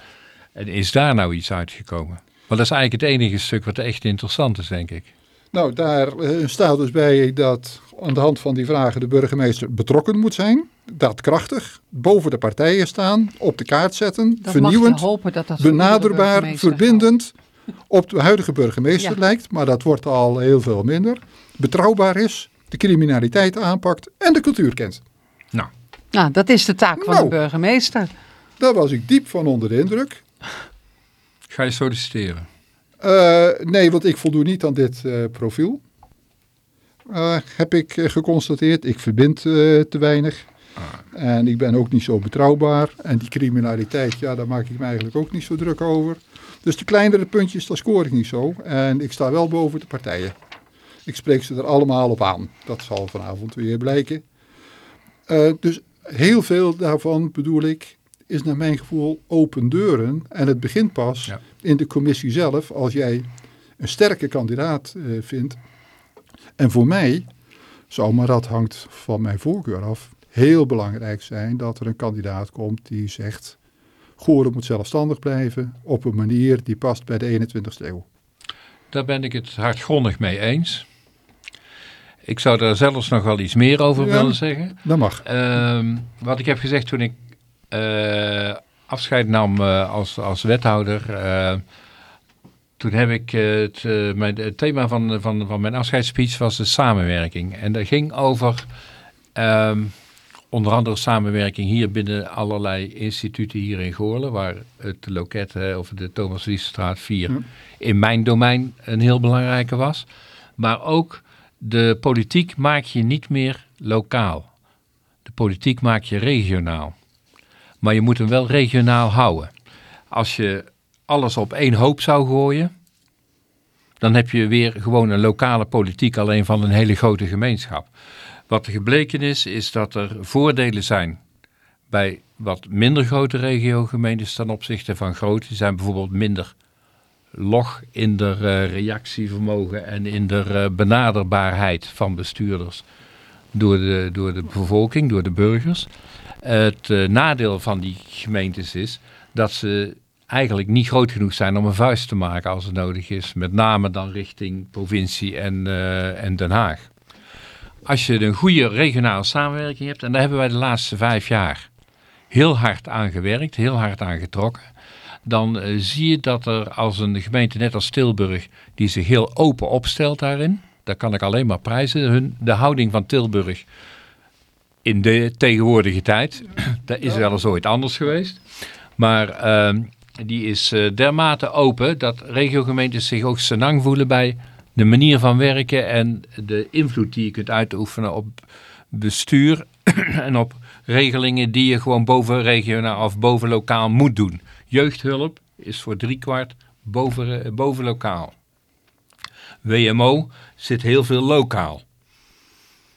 En is daar nou iets uitgekomen? Want dat is eigenlijk het enige stuk wat echt interessant is, denk ik. Nou, daar eh, staat dus bij dat aan de hand van die vragen de burgemeester betrokken moet zijn. Daadkrachtig, boven de partijen staan, op de kaart zetten, Dat vernieuwend, hopen dat dat voor iedere benaderbaar, verbindend. Op de huidige burgemeester Ja. lijkt, maar dat wordt al heel veel minder. Betrouwbaar is, de criminaliteit aanpakt en de cultuur kent. Nou. Nou, dat is de taak van Nou. de burgemeester. Daar was ik diep van onder de indruk. ga je solliciteren? Eh, nee, want ik voldoe niet aan dit eh, profiel. Eh, heb ik geconstateerd. Ik verbind te weinig. En ik ben ook niet zo betrouwbaar. En die criminaliteit, ja, daar maak ik me eigenlijk ook niet zo druk over. Dus de kleinere puntjes, daar scoor ik niet zo. En ik sta wel boven de partijen. Ik spreek ze er allemaal op aan. Dat zal vanavond weer blijken. Dus heel veel daarvan, bedoel ik, is naar mijn gevoel open deuren. En het begint pas Ja. in de commissie zelf als jij een sterke kandidaat eh, vindt. En voor mij zou, maar dat hangt van mijn voorkeur af, heel belangrijk zijn dat er een kandidaat komt die zegt... Goren moet zelfstandig blijven op een manier die past bij de 21ste eeuw. Daar ben ik het hardgrondig mee eens. Ik zou daar zelfs nog wel iets meer over Ja. willen zeggen. Dat mag. Ehm, wat ik heb gezegd toen ik eh, afscheid nam eh, als, als wethouder. eh, toen heb ik het, mijn, het thema van, van, van mijn afscheidsspeech was de samenwerking. En dat ging over ehm, onder andere samenwerking hier binnen allerlei instituten hier in Goorlen. Waar het loket of de Thomas Liesstraat 4 Ja. in mijn domein een heel belangrijke was. Maar ook de politiek maak je niet meer lokaal. De politiek maak je regionaal. Maar je moet hem wel regionaal houden. Als je alles op één hoop zou gooien, dan heb je weer gewoon een lokale politiek alleen van een hele grote gemeenschap. Wat er gebleken is, is dat er voordelen zijn bij wat minder grote regiogemeentes ten opzichte van grote. Die zijn bijvoorbeeld minder log in de eh, reactievermogen en in de eh, benaderbaarheid van bestuurders door de, door de bevolking, door de burgers. Het eh, nadeel van die gemeentes is dat ze eigenlijk niet groot genoeg zijn om een vuist te maken als het nodig is. Met name dan richting provincie en, eh, en Den Haag. Als je een goede regionale samenwerking hebt, en daar hebben wij de laatste vijf jaar heel hard aan gewerkt, heel hard aan getrokken. Dan eh, zie je dat er als een gemeente net als Tilburg, die zich heel open opstelt daarin, daar kan ik alleen maar prijzen. Hun, de houding van Tilburg in de tegenwoordige tijd, dat is wel eens ooit anders geweest. Maar ehm, die is eh, dermate open dat regiogemeentes zich ook senang voelen bij de manier van werken en de invloed die je kunt uitoefenen op bestuur en op regelingen die je gewoon boven regionaal of boven lokaal moet doen. Jeugdhulp is voor driekwart boven, eh, boven lokaal. WMO zit heel veel lokaal.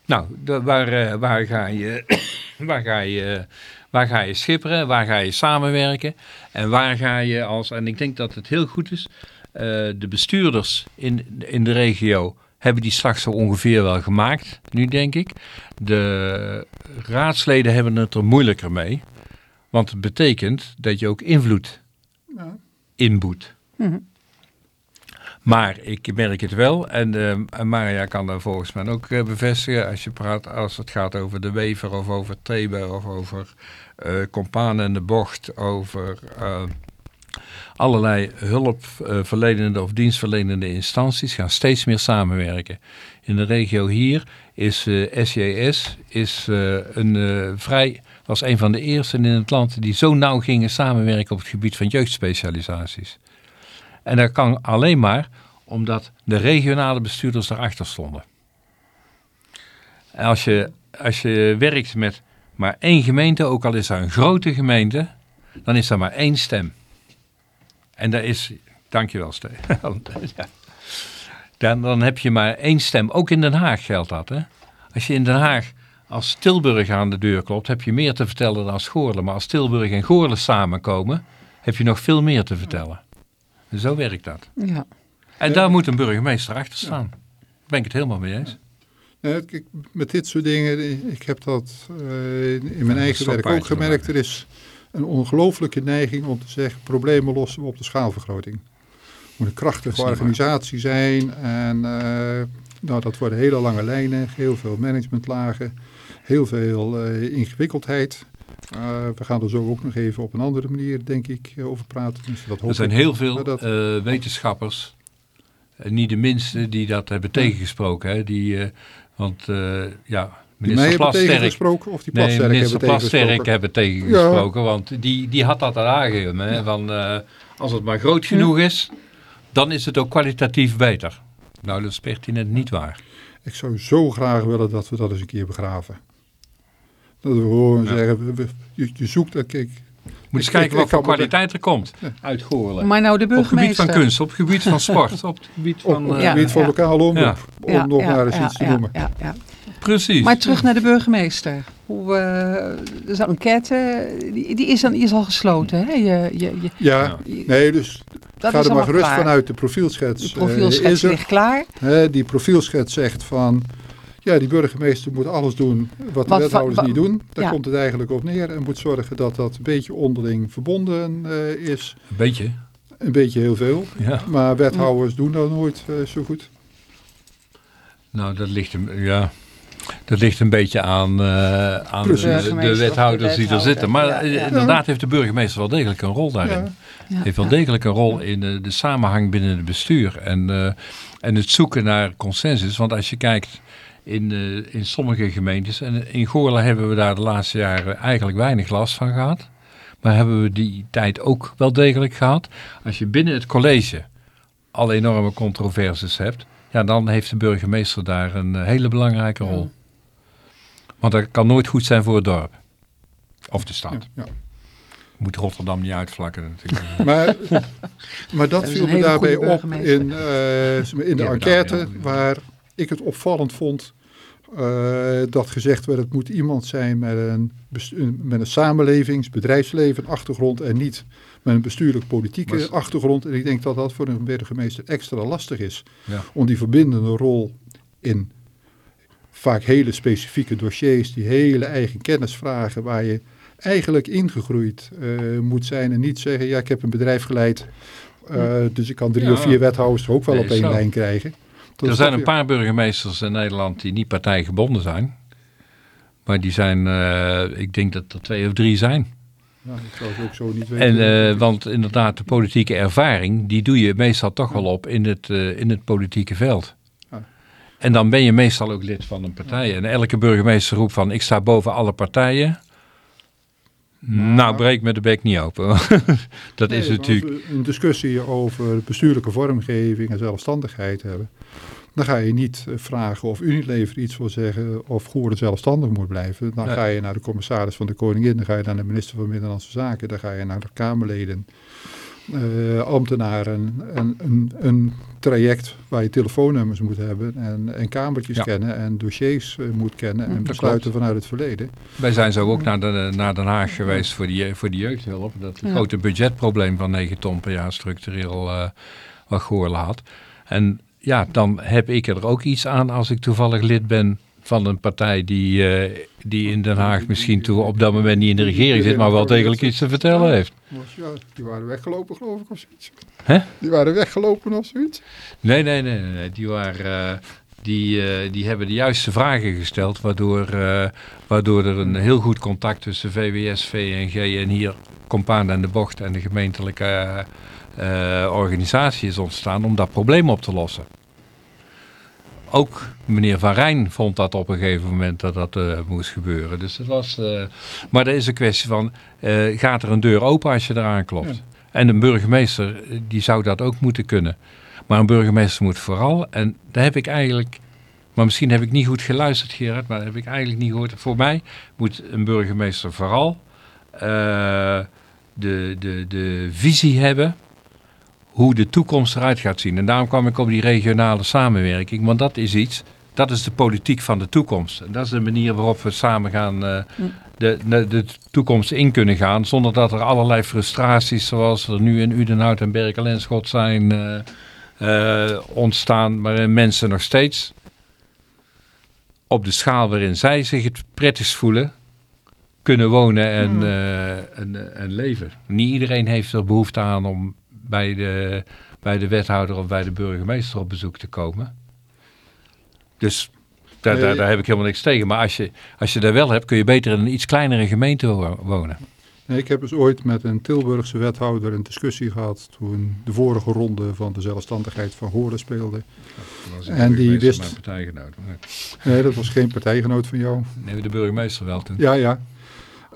Nou, waar, eh, waar, ga je, waar, ga je, waar ga je schipperen? Waar ga je samenwerken? En waar ga je als, en ik denk dat het heel goed is, eh, de bestuurders in, in de regio hebben die slag zo ongeveer wel gemaakt, nu denk ik. De raadsleden hebben het er moeilijker mee. Want het betekent dat je ook invloed Ja. inboet. Mhm. Maar ik merk het wel, en eh, Maria kan dat volgens mij ook eh, bevestigen, als je praat, als het gaat over de Wever of over Thebe of over eh Compaan en de Bocht, over allerlei hulpverlenende of dienstverlenende instanties gaan steeds meer samenwerken. In de regio hier is SJS is, een, vrij, was een van de eersten in het land die zo nauw gingen samenwerken op het gebied van jeugdspecialisaties. En dat kan alleen maar omdat de regionale bestuurders erachter stonden. En als je, als je werkt met maar één gemeente, ook al is dat een grote gemeente, dan is er maar één stem. En dat is, dankjewel Steen. ja. dan, dan heb je maar één stem. Ook in Den Haag geldt dat. Hè? Als je in Den Haag als Tilburg aan de deur klopt, heb je meer te vertellen dan als Goorlen. Maar als Tilburg en Goorlen samenkomen, heb je nog veel meer te vertellen. En zo werkt dat. Ja. En daar moet een burgemeester achter staan. Daar ben ik het helemaal mee eens. Met dit soort dingen, ik heb dat uh, in mijn Ja, eigen werk ook gemerkt. Er is een ongelooflijke neiging om te zeggen, problemen lossen we op de schaalvergroting. Het moet een krachtige organisatie zijn en eh, nou, dat worden hele lange lijnen, heel veel managementlagen, heel veel eh, ingewikkeldheid. Eh, we gaan er zo ook nog even op een andere manier, denk ik, eh, over praten. Dus dat Er zijn heel veel dat- eh, wetenschappers, en niet de minste, die dat hebben tegengesproken. Hè? Die, eh, want ja, minister hebben Plasterk, tegengesproken of die nee, Plasterk minister hebben Plasterk tegengesproken. hebben tegengesproken. Want die, die had dat al aangegeven. Hè? Van, als het maar groot genoeg is, dan is het ook kwalitatief beter. Nou, dat is pertinent niet waar. Ik zou zo graag willen dat we dat eens een keer begraven. Dat we Ja. zeggen, we- we- je, je zoekt, dat kijk, Moet eens kijken wat voor kwaliteit er komt uit Goorlen. Maar nou de Op het gebied burgemeester. van kunst, op het gebied van sport, op het gebied op, van... op het gebied van lokale omroep, Ja. om Ja, nog ja, maar eens ja, iets te ja, noemen. ja, ja. Precies. Maar terug naar de burgemeester. Hoe, eh, dus de enquête, die, die, is dan, die is al gesloten. Hè? Je, je, je, Ja, nee, dus dat ga is er maar gerust klaar. vanuit de profielschets. De eh, profielschets is er. ligt klaar. Hè, die profielschets zegt van, ja, die burgemeester moet alles doen wat de Wat wethouders niet doen. Daar ja. komt het eigenlijk op neer. En moet zorgen dat dat een beetje onderling verbonden eh, is. Een beetje, Een beetje heel veel. ja. Maar wethouders doen dat nooit eh, zo goed. Nou, dat ligt hem, ja. Dat ligt een beetje aan, eh, aan de, wethouders de die er zitten. Maar Ja, ja. inderdaad heeft de burgemeester wel degelijk een rol daarin. Ja. Ja, heeft wel degelijk een rol in de samenhang binnen het bestuur. En, eh, en het zoeken naar consensus. Want als je kijkt in, eh, in sommige gemeentes. En in Goorlen hebben we daar de laatste jaren eigenlijk weinig last van gehad. Maar hebben we die tijd ook wel degelijk gehad. Als je binnen het college al enorme controversies hebt. Ja, dan heeft de burgemeester daar een eh, hele belangrijke rol. Want dat kan nooit goed zijn voor het dorp. Of de stad. Ja, ja. Moet Rotterdam niet uitvlakken natuurlijk. Maar, maar dat viel me daarbij op in, eh, in de Ja, enquête, ja. waar ik het opvallend vond eh, dat gezegd werd, het moet iemand zijn met een, met een samenlevings, bedrijfsleven achtergrond en niet met een bestuurlijk politieke achtergrond. En ik denk dat dat voor een burgemeester extra lastig is, Ja. om die verbindende rol in vaak hele specifieke dossiers, die hele eigen kennis vragen, waar je eigenlijk ingegroeid eh, moet zijn en niet zeggen, ja ik heb een bedrijf geleid, eh, dus ik kan drie Ja. of vier wethouders er ook wel Nee, op één zo. lijn krijgen. Er zijn een paar burgemeesters in Nederland die niet partijgebonden zijn. Maar die zijn, eh, ik denk dat er twee of drie zijn. Ja, ik zou het ook zo niet weten. En, eh, want inderdaad, de politieke ervaring, die doe je meestal toch wel op in het, eh, in het politieke veld. Ja. En dan ben je meestal ook lid van een partij. En elke burgemeester roept van, ik sta boven alle partijen. Nou, breek me de bek niet open. dat Nee, is natuurlijk... Een discussie over bestuurlijke vormgeving en zelfstandigheid hebben, dan ga je niet eh, vragen of Unilever iets wil zeggen of Goorden zelfstandig moet blijven. Dan Nee. ga je naar de commissaris van de Koningin, dan ga je naar de minister van Binnenlandse Zaken, dan ga je naar de Kamerleden, eh, ambtenaren, en een, een traject waar je telefoonnummers moet hebben en, en kamertjes Ja. kennen en dossiers eh, moet kennen en dat besluiten vanuit het verleden. Wij zijn zo ook naar, de, naar Den Haag geweest voor die, voor die jeugdhulp. Dat Ja. grote budgetprobleem van 9 ton per jaar structureel eh wat Goorlen had. En ja, dan heb ik er ook iets aan als ik toevallig lid ben van een partij die, eh, die in Den Haag misschien toe op dat moment niet in de regering zit, maar wel degelijk iets te vertellen heeft. Ja, die waren weggelopen geloof ik of zoiets. Hè? Die waren weggelopen of zoiets. Nee, nee, nee, nee. Die, waren, eh, die, eh, die hebben de juiste vragen gesteld, waardoor, waardoor er een heel goed contact tussen VWS, VNG en hier Compaan en de Bocht en de gemeentelijke organisatie is ontstaan om dat probleem op te lossen. Ook meneer Van Rijn vond dat op een gegeven moment dat dat eh, moest gebeuren. Dus het was, eh, maar dat is een kwestie van, eh, gaat er een deur open als je eraan klopt? Ja. En een burgemeester, eh, die zou dat ook moeten kunnen. Maar een burgemeester moet vooral, en daar heb ik eigenlijk, maar misschien heb ik niet goed geluisterd Gerard, maar dat heb ik eigenlijk niet gehoord. Voor mij moet een burgemeester vooral eh, de, de, de visie hebben hoe de toekomst eruit gaat zien. En daarom kwam ik op die regionale samenwerking, want dat is iets, dat is de politiek van de toekomst. En dat is de manier waarop we samen gaan eh, de, de, de toekomst in kunnen gaan, zonder dat er allerlei frustraties zoals er nu in Udenhout en Berkel en Schot zijn eh, eh, ontstaan, waarin mensen nog steeds op de schaal waarin zij zich het prettigst voelen, kunnen wonen en, en, en leven. Niet iedereen heeft er behoefte aan om bij de, bij de wethouder of bij de burgemeester op bezoek te komen. Dus daar, Nee. daar, daar heb ik helemaal niks tegen. Maar als je, als je daar wel hebt, kun je beter in een iets kleinere gemeente wo- wonen. Nee, ik heb eens ooit met een Tilburgse wethouder een discussie gehad toen de vorige ronde van de zelfstandigheid van Horen speelde. En die wist- Mijn partijgenoot. Nee, dat was geen partijgenoot van jou. Nee, de burgemeester wel toen. Ja, ja.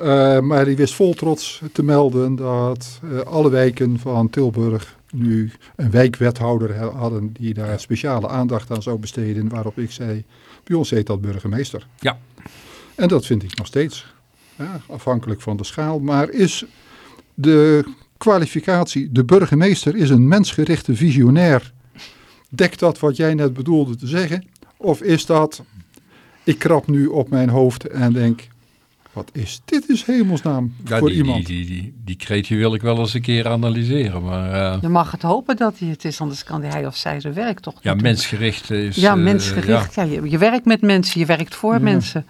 Eh, maar die wist vol trots te melden dat eh, alle wijken van Tilburg nu een wijkwethouder ha- hadden die daar speciale aandacht aan zou besteden. Waarop ik zei, bij ons heet dat burgemeester. Ja. En dat vind ik nog steeds. Ja, afhankelijk van de schaal. Maar is de kwalificatie, de burgemeester is een mensgerichte visionair. Dekt dat wat jij net bedoelde te zeggen? Of is dat, ik krap nu op mijn hoofd en denk, wat is dit is hemelsnaam Ja, voor die, iemand? Die, die, die, die kreetje wil ik wel eens een keer analyseren. Maar eh, Je mag het hopen dat hij het is, anders kan hij of zij zijn werk toch ja, mensgericht is... Ja, eh, mensgericht. Ja. je, je werkt met mensen, je werkt voor Ja. mensen.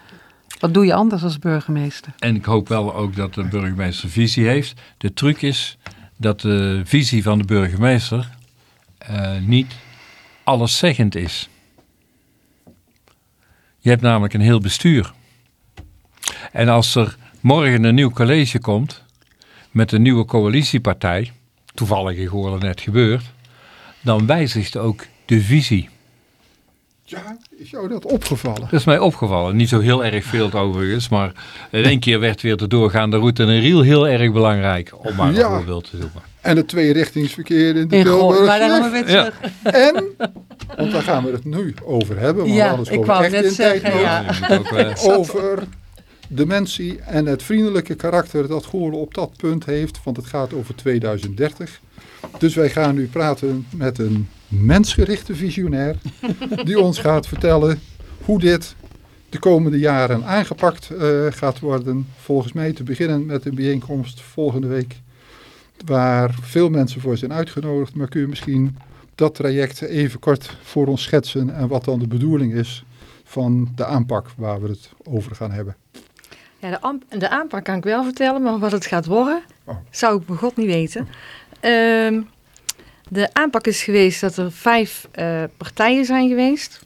Wat doe je anders als burgemeester? En ik hoop wel ook dat de burgemeester visie heeft. De truc is dat de visie van de burgemeester eh, niet alleszeggend is. Je hebt namelijk een heel bestuur. En als er morgen een nieuw college komt met een nieuwe coalitiepartij, toevallig in Goorlen net gebeurd, dan wijzigt ook de visie. Ja, is jou dat opgevallen? Dat is mij opgevallen. Niet zo heel erg veel overigens, maar in één keer werd weer de doorgaande route een riel heel erg belangrijk. Om maar een voorbeeld te noemen. En het tweerichtingsverkeer in de In Goor, Tilburgse maar daar gaan we weg. weer Ja. terug. En, want daar gaan we het nu over hebben, want Ja, anders ik komen we wou echt net in tijd zeggen, nood. ja. Eh, over dementie en het vriendelijke karakter dat Goorlen op dat punt heeft, want het gaat over 2030. Dus wij gaan nu praten met een mensgerichte visionair die ons gaat vertellen hoe dit de komende jaren aangepakt eh, gaat worden. Volgens mij te beginnen met een bijeenkomst volgende week waar veel mensen voor zijn uitgenodigd. Maar kun je misschien dat traject even kort voor ons schetsen en wat dan de bedoeling is van de aanpak waar we het over gaan hebben. Ja, de, aanpak kan ik wel vertellen, maar wat het gaat worden, Oh. zou ik bij God niet weten. Ehm, de aanpak is geweest dat er vijf eh, partijen zijn geweest.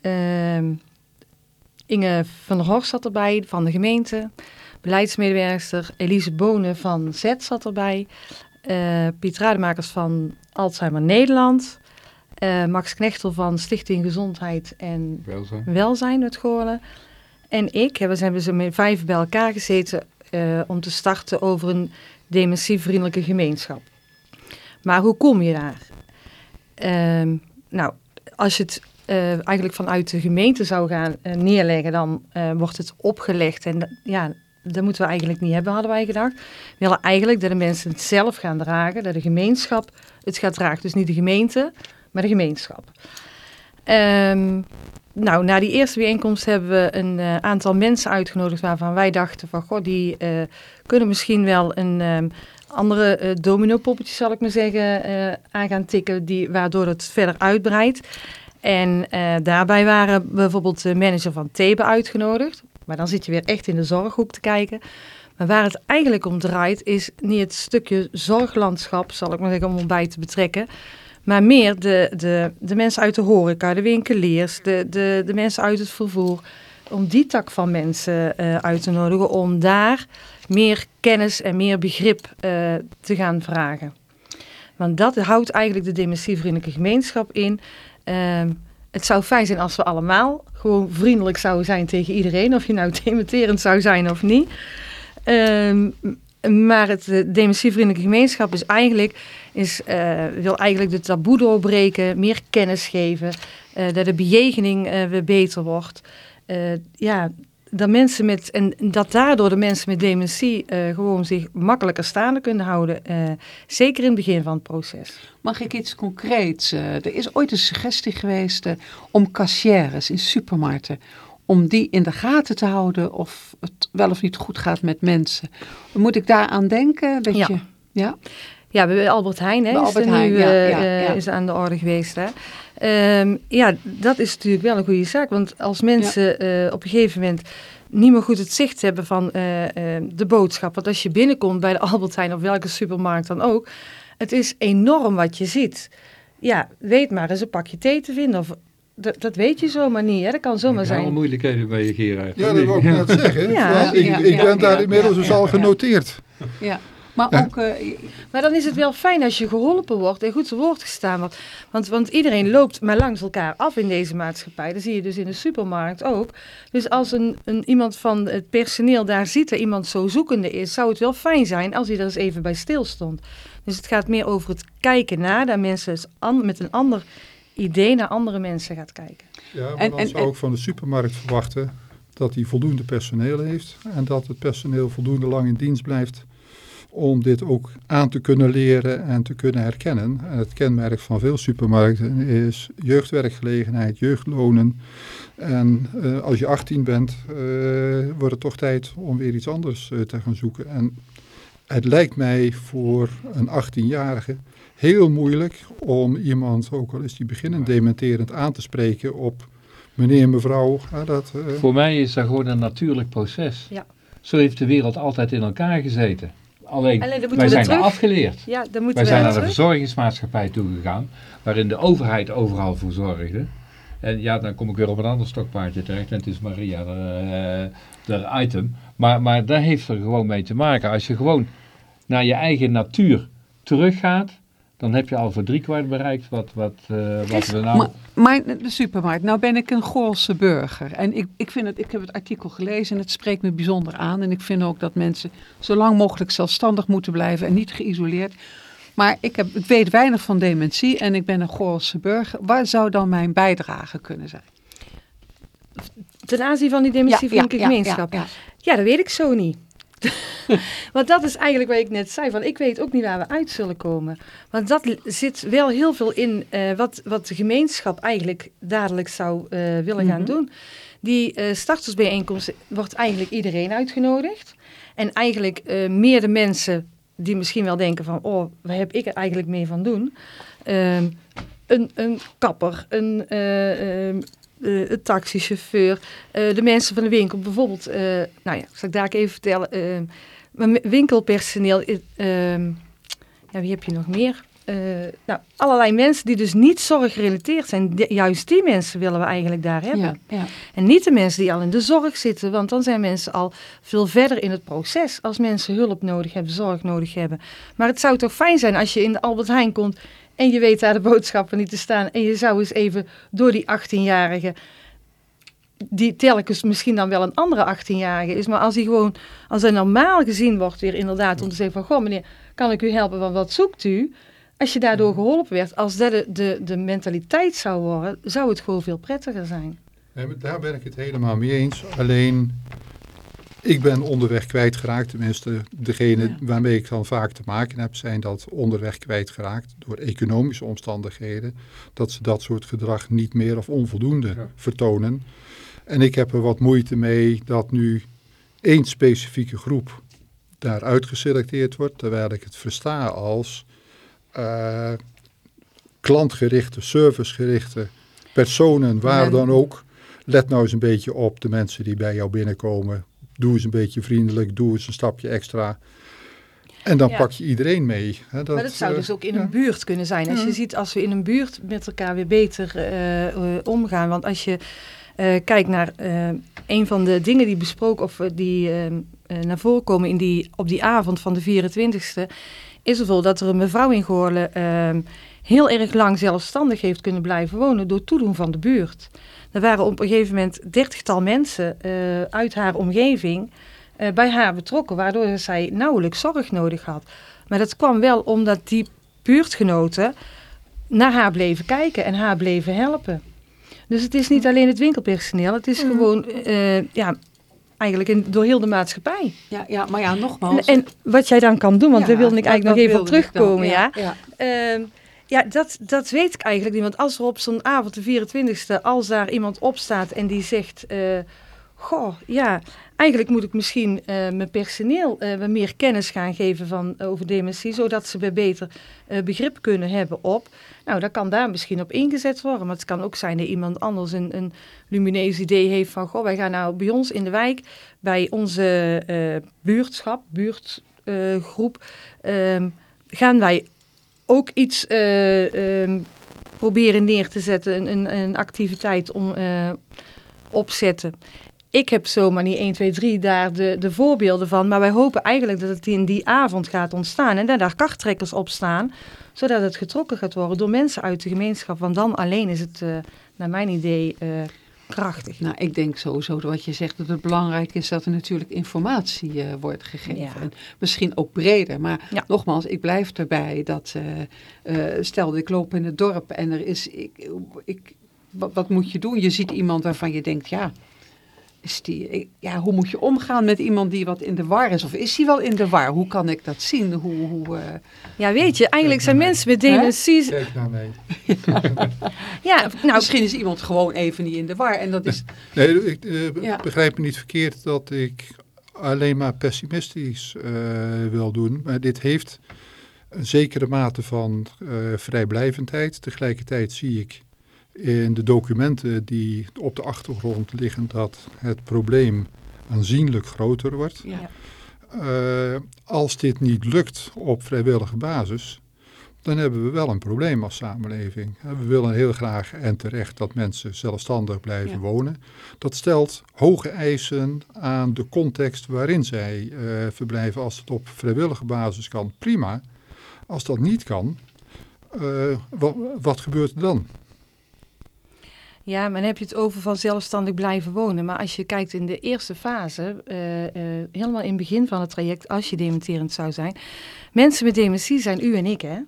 Ehm, Inge van der Horst zat erbij van de gemeente. Beleidsmedewerker Elise Bonen van Z zat erbij. eh Piet Rademakers van Alzheimer Nederland. eh, Max Knechtel van Stichting Gezondheid en welzijn. welzijn uit Goorlen. En ik, hè, we dus met vijf bij elkaar gezeten eh, om te starten over een dementievriendelijke gemeenschap. Maar hoe kom je daar? Ehm, nou, als je het eh, eigenlijk vanuit de gemeente zou gaan eh, neerleggen, dan wordt het opgelegd. En ja, dat moeten we eigenlijk niet hebben, hadden wij gedacht. We willen eigenlijk dat de mensen het zelf gaan dragen, dat de gemeenschap het gaat dragen. Dus niet de gemeente, maar de gemeenschap. Ehm, nou, na die eerste bijeenkomst hebben we een eh, aantal mensen uitgenodigd waarvan wij dachten van, goh, die eh, kunnen misschien wel een ehm, andere eh domino-poppetje, zal ik maar zeggen, aan gaan tikken, die, waardoor het verder uitbreidt. En daarbij waren bijvoorbeeld de manager van Thebe uitgenodigd. Maar dan zit je weer echt in de zorghoek te kijken. Maar waar het eigenlijk om draait, is niet het stukje zorglandschap, zal ik maar zeggen, om erbij te betrekken. Maar meer de, de, de mensen uit de horeca, de winkeliers, de, de, de mensen uit het vervoer. Om die tak van mensen eh, uit te nodigen, om daar meer kennis en meer begrip eh, te gaan vragen. Want dat houdt eigenlijk de dementievriendelijke gemeenschap in. Ehm, het zou fijn zijn als we allemaal gewoon vriendelijk zouden zijn tegen iedereen. Of je nou dementerend zou zijn of niet. Ehm, maar het de dementievriendelijke gemeenschap is eigenlijk, is, eh, wil eigenlijk de taboe doorbreken, meer kennis geven. eh, dat de bejegening eh, weer beter wordt. Eh, ja, dat mensen met, en dat daardoor de mensen met dementie eh, gewoon zich makkelijker staande kunnen houden. eh, zeker in het begin van het proces. Mag ik iets concreets? eh, er is ooit een suggestie geweest eh, om kassières in supermarkten, om die in de gaten te houden of het wel of niet goed gaat met mensen. Moet ik daaraan denken? Dat Ja. Je, ja? Ja, bij Albert Heijn hè, Bij is, Albert er Heijn, nu, ja, eh, ja, ja. is aan de orde geweest. Hè. Ehm, ja, dat is natuurlijk wel een goede zaak. Want als mensen eh, op een gegeven moment niet meer goed het zicht hebben van eh, de boodschap. Want als je binnenkomt bij de Albert Heijn of welke supermarkt dan ook. Het is enorm wat je ziet. Ja, weet maar eens een pakje thee te vinden. Of, dat, dat weet je zomaar niet. Hè? Dat kan zomaar zijn. moeilijkheden bij je, Gerard. Ja, dat wil ik net zeggen. Ja. ik, Ja, ik ja, ben daar ja, inmiddels ja, dus ja, al ja. genoteerd. Ja. Maar Ja. ook, eh, Maar dan is het wel fijn als je geholpen wordt en goed te woord gestaan wordt. Want, want iedereen loopt maar langs elkaar af in deze maatschappij. Dat zie je dus in de supermarkt ook. Dus als een, een, iemand van het personeel daar ziet dat iemand zo zoekende is, zou het wel fijn zijn als hij er eens even bij stilstond. Dus het gaat meer over het kijken naar, dat mensen met een ander idee naar andere mensen gaat kijken. Ja, maar En- dan en- zou en- ik van de supermarkt verwachten dat hij voldoende personeel heeft. En dat het personeel voldoende lang in dienst blijft om dit ook aan te kunnen leren en te kunnen herkennen. En het kenmerk van veel supermarkten is jeugdwerkgelegenheid, jeugdlonen. En eh, als je 18 bent, eh, wordt het toch tijd om weer iets anders eh, te gaan zoeken. En het lijkt mij voor een 18-jarige heel moeilijk om iemand, ook al is die beginnend dementerend, aan te spreken op meneer, mevrouw. hè, dat, eh, Voor mij is dat gewoon een natuurlijk proces. Ja. Zo heeft de wereld altijd in elkaar gezeten. Alleen, Alleen, wij we zijn er afgeleerd. Ja, dan moeten Wij we zijn naar terug. de verzorgingsmaatschappij toegegaan, waarin de overheid overal voor zorgde. En ja, dan kom ik weer op een ander stokpaardje terecht. En het is Maria, de, de item. Maar, maar daar heeft er gewoon mee te maken. Als je gewoon naar je eigen natuur teruggaat, dan heb je al voor driekwart bereikt wat, wat, eh, wat we nou... Maar, maar de supermarkt, nou ben ik een Goorlse burger. En ik, ik, vind het, ik heb het artikel gelezen en het spreekt me bijzonder aan. En ik vind ook dat mensen zo lang mogelijk zelfstandig moeten blijven en niet geïsoleerd. Maar ik, heb, ik weet weinig van dementie en ik ben een Goorlse burger. Waar zou dan mijn bijdrage kunnen zijn? Ten aanzien van die dementievriendelijke gemeenschap. ja, ja. Ja, dat weet ik zo niet. Want dat is eigenlijk wat ik net zei. Van ik weet ook niet waar we uit zullen komen. Want dat zit wel heel veel in eh, wat, wat de gemeenschap eigenlijk dadelijk zou eh, willen gaan Mhm. doen. Die eh, startersbijeenkomst wordt eigenlijk iedereen uitgenodigd. En eigenlijk eh, meer de mensen die misschien wel denken van... oh, waar heb ik er eigenlijk mee van doen? Ehm, een, een kapper, een, ehm, eh, een taxichauffeur, eh, de mensen van de winkel. Bijvoorbeeld, eh, nou ja, zal ik daar even vertellen. mijn winkelpersoneel, eh, ehm, ja, wie heb je nog meer? Nou, allerlei mensen die dus niet zorggerelateerd zijn. De- juist die mensen willen we eigenlijk daar hebben. Ja, ja. En niet de mensen die al in de zorg zitten, want dan zijn mensen al veel verder in het proces als mensen hulp nodig hebben, zorg nodig hebben. Maar het zou toch fijn zijn als je in de Albert Heijn komt en je weet daar de boodschappen niet te staan en je zou eens even door die 18-jarige, die telkens misschien dan wel een andere 18-jarige is, maar als die gewoon, als hij normaal gezien wordt weer inderdaad om te zeggen van, goh meneer, kan ik u helpen, want wat zoekt u? Als je daardoor geholpen werd, als dat de, de, de mentaliteit zou worden, zou het gewoon veel prettiger zijn. Nee, daar ben ik het helemaal mee eens. Alleen, ik ben onderweg kwijtgeraakt. Tenminste, degene Ja. waarmee ik dan vaak te maken heb, zijn dat onderweg kwijtgeraakt door economische omstandigheden. Dat ze dat soort gedrag niet meer of onvoldoende Ja. vertonen. En ik heb er wat moeite mee dat nu één specifieke groep daaruit geselecteerd wordt. Terwijl ik het versta als eh, klantgerichte, servicegerichte personen, waar Ja. dan ook. Let nou eens een beetje op de mensen die bij jou binnenkomen. Doe eens een beetje vriendelijk, doe eens een stapje extra. En dan Ja. pak je iedereen mee. Hè, dat, maar dat zou eh, dus ook in ja. een buurt kunnen zijn. Als je ziet, als we in een buurt met elkaar weer beter eh, eh, omgaan. Want als je kijkt naar een van de dingen die besproken of die naar voren komen in die, op die avond van de 24e, is bijvoorbeeld dat er een mevrouw in Goorlen eh, heel erg lang zelfstandig heeft kunnen blijven wonen door toedoen van de buurt. Er waren op een gegeven moment dertigtal mensen eh, uit haar omgeving eh, bij haar betrokken, waardoor zij nauwelijks zorg nodig had. Maar dat kwam wel omdat die buurtgenoten naar haar bleven kijken en haar bleven helpen. Dus het is niet alleen het winkelpersoneel, het is gewoon eh, ja, eigenlijk in, door heel de maatschappij. Ja, ja, maar ja, nogmaals. en wat jij dan kan doen, want Ja, daar wilde ik eigenlijk nog even op dan, terugkomen. Ja, ja. Ehm, ja dat, dat weet ik eigenlijk niet. Want als er op zo'n avond, de 24e, als daar iemand opstaat en die zegt... eh, Goh, ja, eigenlijk moet ik misschien eh, mijn personeel wat meer kennis gaan geven van, over dementie, zodat ze weer beter begrip kunnen hebben op. Nou, dat kan daar misschien op ingezet worden, maar het kan ook zijn dat iemand anders een, een lumineus idee heeft van, goh, wij gaan nou bij ons in de wijk, bij onze buurtschap, buurtgroep, ehm, gaan wij ook iets eh, ehm, proberen neer te zetten, een, een, een activiteit om eh, opzetten. Ik heb zomaar niet 1, 2, 3 daar de, de voorbeelden van. Maar wij hopen eigenlijk dat het in die avond gaat ontstaan. En dat daar karttrekkers op staan. Zodat het getrokken gaat worden door mensen uit de gemeenschap. Want dan alleen is het, uh, naar mijn idee, uh, krachtig. Nou, ik denk sowieso wat je zegt dat het belangrijk is dat er natuurlijk informatie uh, wordt gegeven. Ja. En misschien ook breder. Maar ja. nogmaals, ik blijf erbij dat, stel ik loop in het dorp en er is, ik, ik, wat, wat moet je doen? Je ziet iemand waarvan je denkt, ja, is die, ja, hoe moet je omgaan met iemand die wat in de war is? Of is hij wel in de war? Hoe kan ik dat zien? Hoe, hoe, uh... Ja, weet je, eigenlijk zijn mensen met dementie... Kijk naar mij. ja, nou... Misschien is iemand gewoon even niet in de war. En dat is... Nee, ik uh, ja. begrijp me niet verkeerd dat ik alleen maar pessimistisch uh, wil doen. Maar dit heeft een zekere mate van vrijblijvendheid. Tegelijkertijd zie ik in de documenten die op de achtergrond liggen dat het probleem aanzienlijk groter wordt. Ja. Uh, als dit niet lukt op vrijwillige basis, dan hebben we wel een probleem als samenleving. We willen heel graag en terecht dat mensen zelfstandig blijven ja. wonen. Dat stelt hoge eisen aan de context waarin zij uh, verblijven. Als het op vrijwillige basis kan, prima. Als dat niet kan, uh, wat, wat gebeurt er dan? Ja, maar dan heb je het over van zelfstandig blijven wonen. Maar als je kijkt in de eerste fase, uh, uh, helemaal in het begin van het traject, als je dementerend zou zijn. Mensen met dementie zijn u en ik, hè?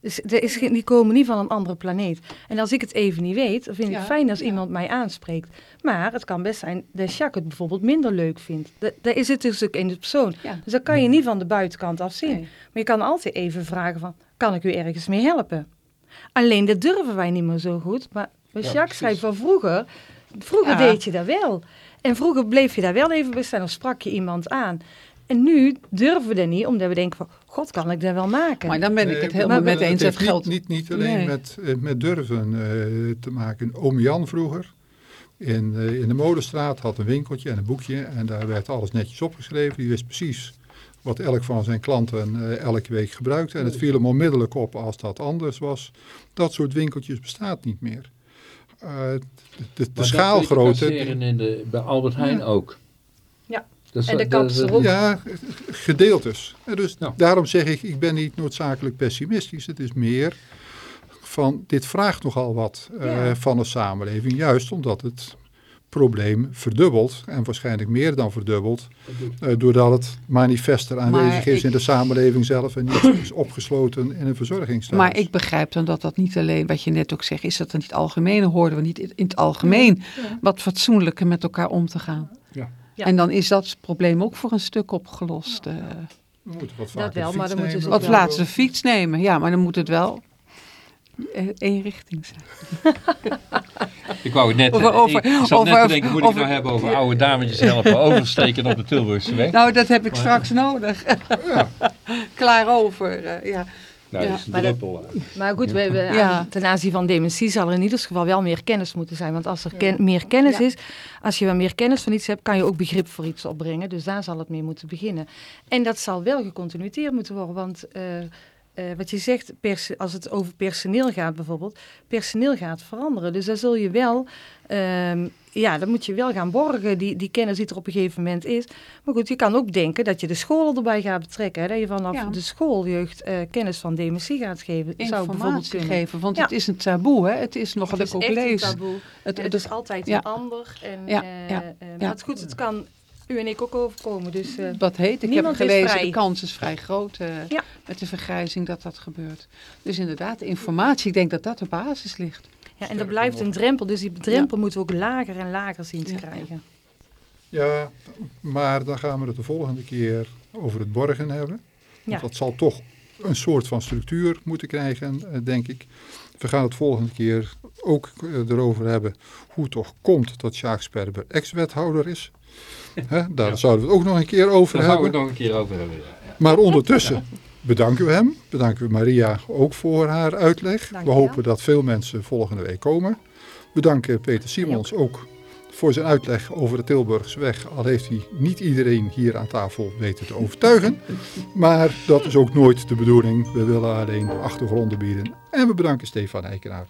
Dus er is, die komen niet van een andere planeet. En als ik het even niet weet, dan vind ik ja, het fijn als ja. iemand mij aanspreekt. Maar het kan best zijn dat Jacques het bijvoorbeeld minder leuk vindt. Daar is het dus ook in de persoon. Ja. Dus dat kan je niet van de buitenkant af zien. Nee. Maar je kan altijd even vragen van, kan ik u ergens mee helpen? Alleen dat durven wij niet meer zo goed. Maar maar ja, Jacques zei van vroeger, vroeger ja. deed je dat wel. En vroeger bleef je daar wel even bij staan of sprak je iemand aan. En nu durven we dat niet, omdat we denken van, god, kan ik dat wel maken? Maar dan ben ik het helemaal met eens. Het heeft niet, niet, niet alleen nee. met, met durven uh, te maken. Oom Jan vroeger, in, uh, in de Molenstraat, had een winkeltje en een boekje. En daar werd alles netjes opgeschreven. Die wist precies wat elk van zijn klanten uh, elke week gebruikte. En het viel hem onmiddellijk op als dat anders was. Dat soort winkeltjes bestaat niet meer. De, de schaalgrootte. in de, bij Albert Heijn ja. ook. Ja, dus, en de erop. Ja, gedeeltes. Dus daarom zeg ik, ik ben niet noodzakelijk pessimistisch. Het is meer van, dit vraagt nogal wat uh, ja. van een samenleving. Juist omdat het probleem verdubbelt en waarschijnlijk meer dan verdubbelt uh, doordat het manifester aanwezig is ik, in de samenleving zelf en niet is opgesloten in een verzorgingsstaat. Maar ik begrijp dan dat dat niet alleen, wat je net ook zegt, is dat in het algemeen hoorden we niet in het algemeen ja. wat fatsoenlijker met elkaar om te gaan. Ja. Ja. En dan is dat probleem ook voor een stuk opgelost. Uh, we moeten wat dat wel, maar dan moeten ze wat laten ze fiets nemen, ja, maar dan moet het wel één richting zijn. Ik wou het net, over, over, ik zat over, net te denken, moet over, ik nou hebben over oude dametjes helpen oversteken op de Tilburgse weg? Nou, dat heb ik maar, straks nodig. Ja. Klaar over, uh, ja. Nou, ja. maar, dat, maar goed, we, we, ja. ten aanzien van dementie zal er in ieder geval wel meer kennis moeten zijn. Want als er ken, meer kennis is, als je wel meer kennis van iets hebt, kan je ook begrip voor iets opbrengen. Dus daar zal het mee moeten beginnen. En dat zal wel gecontinueerd moeten worden, want... Uh, uh, wat je zegt, als het over personeel gaat bijvoorbeeld, personeel gaat veranderen. Dus daar zul je wel, um, ja, dan moet je wel gaan borgen, die, die kennis die er op een gegeven moment is. Maar goed, je kan ook denken dat je de scholen erbij gaat betrekken. Hè, dat je vanaf ja. de schooljeugd uh, kennis van dementie gaat geven. Informatie zou bijvoorbeeld kunnen. geven, want ja. het is een taboe, hè? Het is nog het is ook lees. een taboe. Het, het, het is altijd een ander. En, ja. Uh, ja. maar het goed, het kan u en ik ook overkomen. Dus, uh, dat heet, ik heb gelezen, de kans is vrij groot uh, ja. met de vergrijzing dat dat gebeurt. Dus inderdaad, de informatie, ik denk dat dat de basis ligt. Ja, en er blijft een drempel, dus die drempel ja. moeten we ook lager en lager zien te ja. krijgen. Ja, maar dan gaan we het de volgende keer over het borgen hebben. Want dat zal toch een soort van structuur moeten krijgen, denk ik. We gaan het volgende keer ook eh, erover hebben hoe het toch komt dat Sjaak Sperber ex-wethouder is. Hè, daar zouden we het ook nog een keer over Daar gaan we hebben. het nog een keer over hebben. ja. Maar ondertussen bedanken we hem. Bedanken we Maria ook voor haar uitleg. Dank we hopen dat veel mensen volgende week komen. Bedanken Peter Simons ook voor zijn uitleg over de Tilburgsweg. Al heeft hij niet iedereen hier aan tafel weten te overtuigen. Maar dat is ook nooit de bedoeling. We willen alleen achtergronden bieden. En we bedanken Stefan Eikenaar